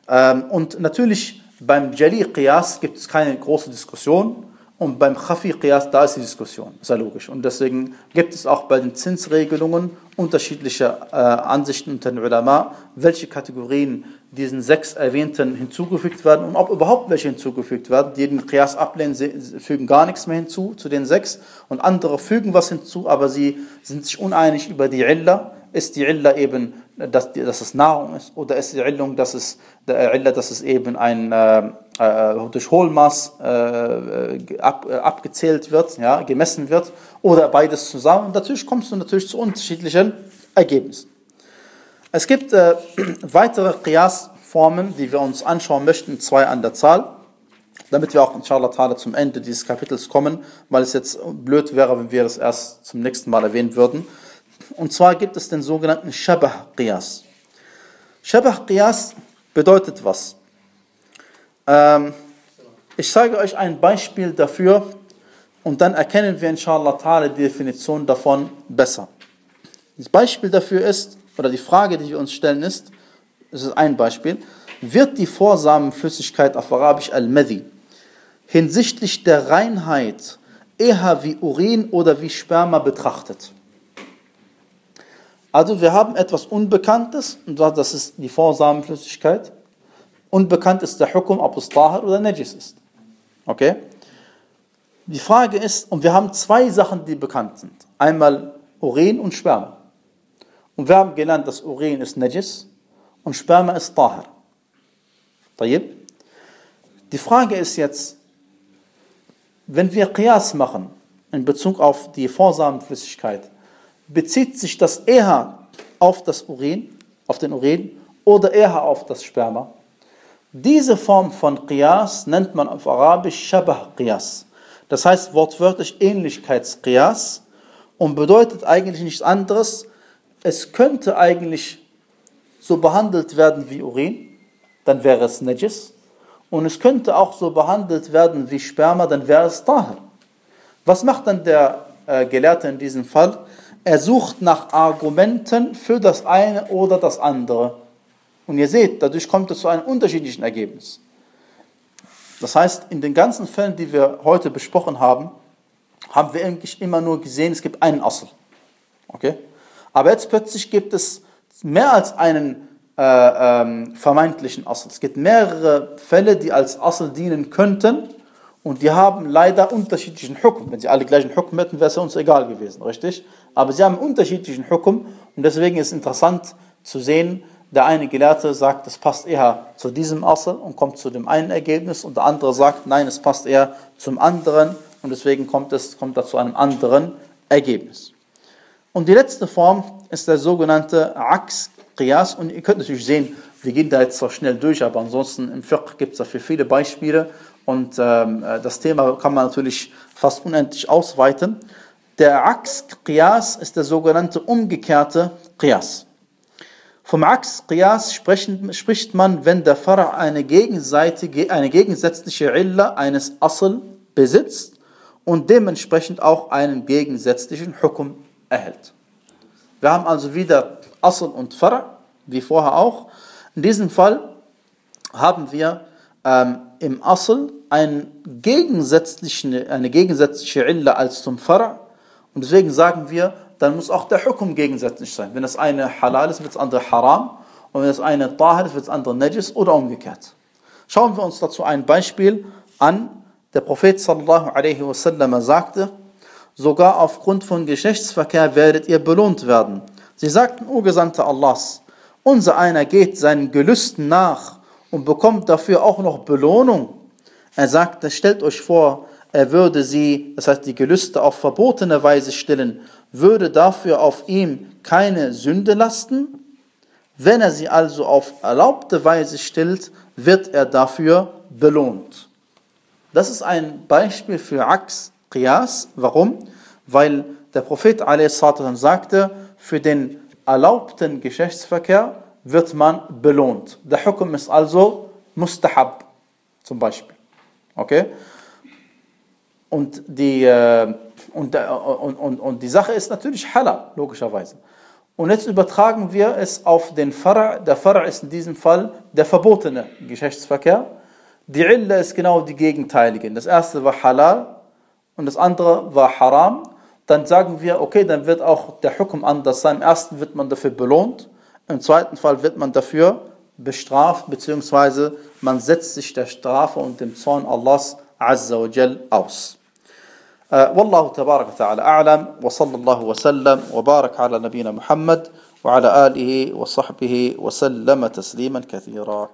Ähm, und natürlich beim Jali Qiyas gibt es keine große Diskussion. Und beim Khafi Qiyas, da ist die Diskussion. Ist ja logisch. Und deswegen gibt es auch bei den Zinsregelungen unterschiedliche äh, Ansichten unter den Ulama, welche Kategorien diesen sechs erwähnten hinzugefügt werden und ob überhaupt welche hinzugefügt werden. Die den Qiyas ablehnen, fügen gar nichts mehr hinzu zu den sechs und andere fügen was hinzu, aber sie sind sich uneinig über die Illa. Ist die Illa eben, dass, dass es Nahrung ist oder ist die Illa, dass es, der Illa, dass es eben ein äh, äh, durch Hohlmaß äh, ab, äh, abgezählt wird, ja, gemessen wird, oder beides zusammen. Und natürlich kommst du natürlich zu unterschiedlichen Ergebnissen. Es gibt äh, weitere Qiyas-Formen, die wir uns anschauen möchten, zwei an der Zahl, damit wir auch inshallah ta'ala zum Ende dieses Kapitels kommen, weil es jetzt blöd wäre, wenn wir das erst zum nächsten Mal erwähnen würden. Und zwar gibt es den sogenannten Shabah-Qiyas. Shabah-Qiyas bedeutet was? Ähm, ich zeige euch ein Beispiel dafür und dann erkennen wir inshallah ta'ala die Definition davon besser. Das Beispiel dafür ist, oder die Frage, die wir uns stellen ist, das ist ein Beispiel, wird die Vorsamenflüssigkeit auf Arabisch al-Madhi hinsichtlich der Reinheit eher wie Urin oder wie Sperma betrachtet? Also wir haben etwas Unbekanntes, und das ist die Vorsamenflüssigkeit. Unbekannt ist der Hukum, ob es Tahir oder Najis ist. Okay? Die Frage ist, und wir haben zwei Sachen, die bekannt sind. Einmal Urin und Sperma. Und wir haben gelernt, dass Urin ist Najis und Sperma ist Tahir. Die Frage ist jetzt, wenn wir Qiyas machen in Bezug auf die Vorsamenflüssigkeit, bezieht sich das eher auf das Urin, auf den Urin oder eher auf das Sperma? Diese Form von Qiyas nennt man auf Arabisch Shabah Qiyas. Das heißt wortwörtlich Ähnlichkeitsqiyas und bedeutet eigentlich nichts anderes. Es könnte eigentlich so behandelt werden wie Urin, dann wäre es Najis. Und es könnte auch so behandelt werden wie Sperma, dann wäre es Tahir. Was macht dann der äh, Gelehrte in diesem Fall? Er sucht nach Argumenten für das eine oder das andere. Und ihr seht, dadurch kommt es zu einem unterschiedlichen Ergebnis. Das heißt, in den ganzen Fällen, die wir heute besprochen haben, haben wir eigentlich immer nur gesehen, es gibt einen Assel. Okay? Aber jetzt plötzlich gibt es mehr als einen äh, ähm, vermeintlichen Assel. Es gibt mehrere Fälle, die als Assel dienen könnten und die haben leider unterschiedlichen Hukum. Wenn sie alle gleichen Hukum hätten, wäre es uns egal gewesen, richtig? Aber sie haben unterschiedlichen Hukum und deswegen ist es interessant zu sehen, der eine Gelehrte sagt, es passt eher zu diesem Asr und kommt zu dem einen Ergebnis und der andere sagt, nein, es passt eher zum anderen und deswegen kommt es kommt er zu einem anderen Ergebnis. Und die letzte Form ist der sogenannte Aks Qiyas und ihr könnt natürlich sehen, wir gehen da jetzt zwar schnell durch, aber ansonsten im Fiqh gibt es dafür viele Beispiele und ähm, das Thema kann man natürlich fast unendlich ausweiten. Der Aks Qiyas ist der sogenannte umgekehrte Qiyas. Vom Aks Qiyas spricht man, wenn der Fara eine, gegenseitige, eine gegensätzliche Illa eines Asl besitzt und dementsprechend auch einen gegensätzlichen Hukum erhält. Wir haben also wieder Asl und Fara, wie vorher auch. In diesem Fall haben wir ähm, im Asl eine gegensätzliche, eine gegensätzliche Illa als zum Fara und deswegen sagen wir, dann muss auch der Hukum gegensätzlich sein. Wenn das eine halal ist, wird das andere haram. Und wenn das eine tahir ist, wird das andere najis oder umgekehrt. Schauen wir uns dazu ein Beispiel an. Der Prophet sallallahu alaihi wasallam sagte, sogar aufgrund von Geschlechtsverkehr werdet ihr belohnt werden. Sie sagten, O Gesandte Allahs, unser einer geht seinen Gelüsten nach und bekommt dafür auch noch Belohnung. Er sagte, stellt euch vor, er würde sie, das heißt die Gelüste auf verbotene Weise stillen, würde dafür auf ihm keine Sünde lasten? Wenn er sie also auf erlaubte Weise stillt, wird er dafür belohnt. Das ist ein Beispiel für Aks Qiyas. Warum? Weil der Prophet a.s. sagte, für den erlaubten Geschlechtsverkehr wird man belohnt. Der Hukum ist also mustahab, zum Beispiel. Okay? Und die, äh, und, der- und, und, und die Sache ist natürlich halal, logischerweise. Und jetzt übertragen wir es auf den Fara'. Der Fara' ist in diesem Fall der verbotene Geschlechtsverkehr. Die Illa ist genau die gegenteilige. Das erste war halal und das andere war haram. Dann sagen wir, okay, dann wird auch der Hukum anders sein. Im ersten wird man dafür belohnt, im zweiten Fall wird man dafür bestraft, beziehungsweise man setzt sich der Strafe und dem Zorn Allahs Azza wa Jal aus. آه، والله تبارك وتعالى أعلم وصلى الله وسلم وبارك على نبينا محمد وعلى آله وصحبه وسلم تسليما كثيرا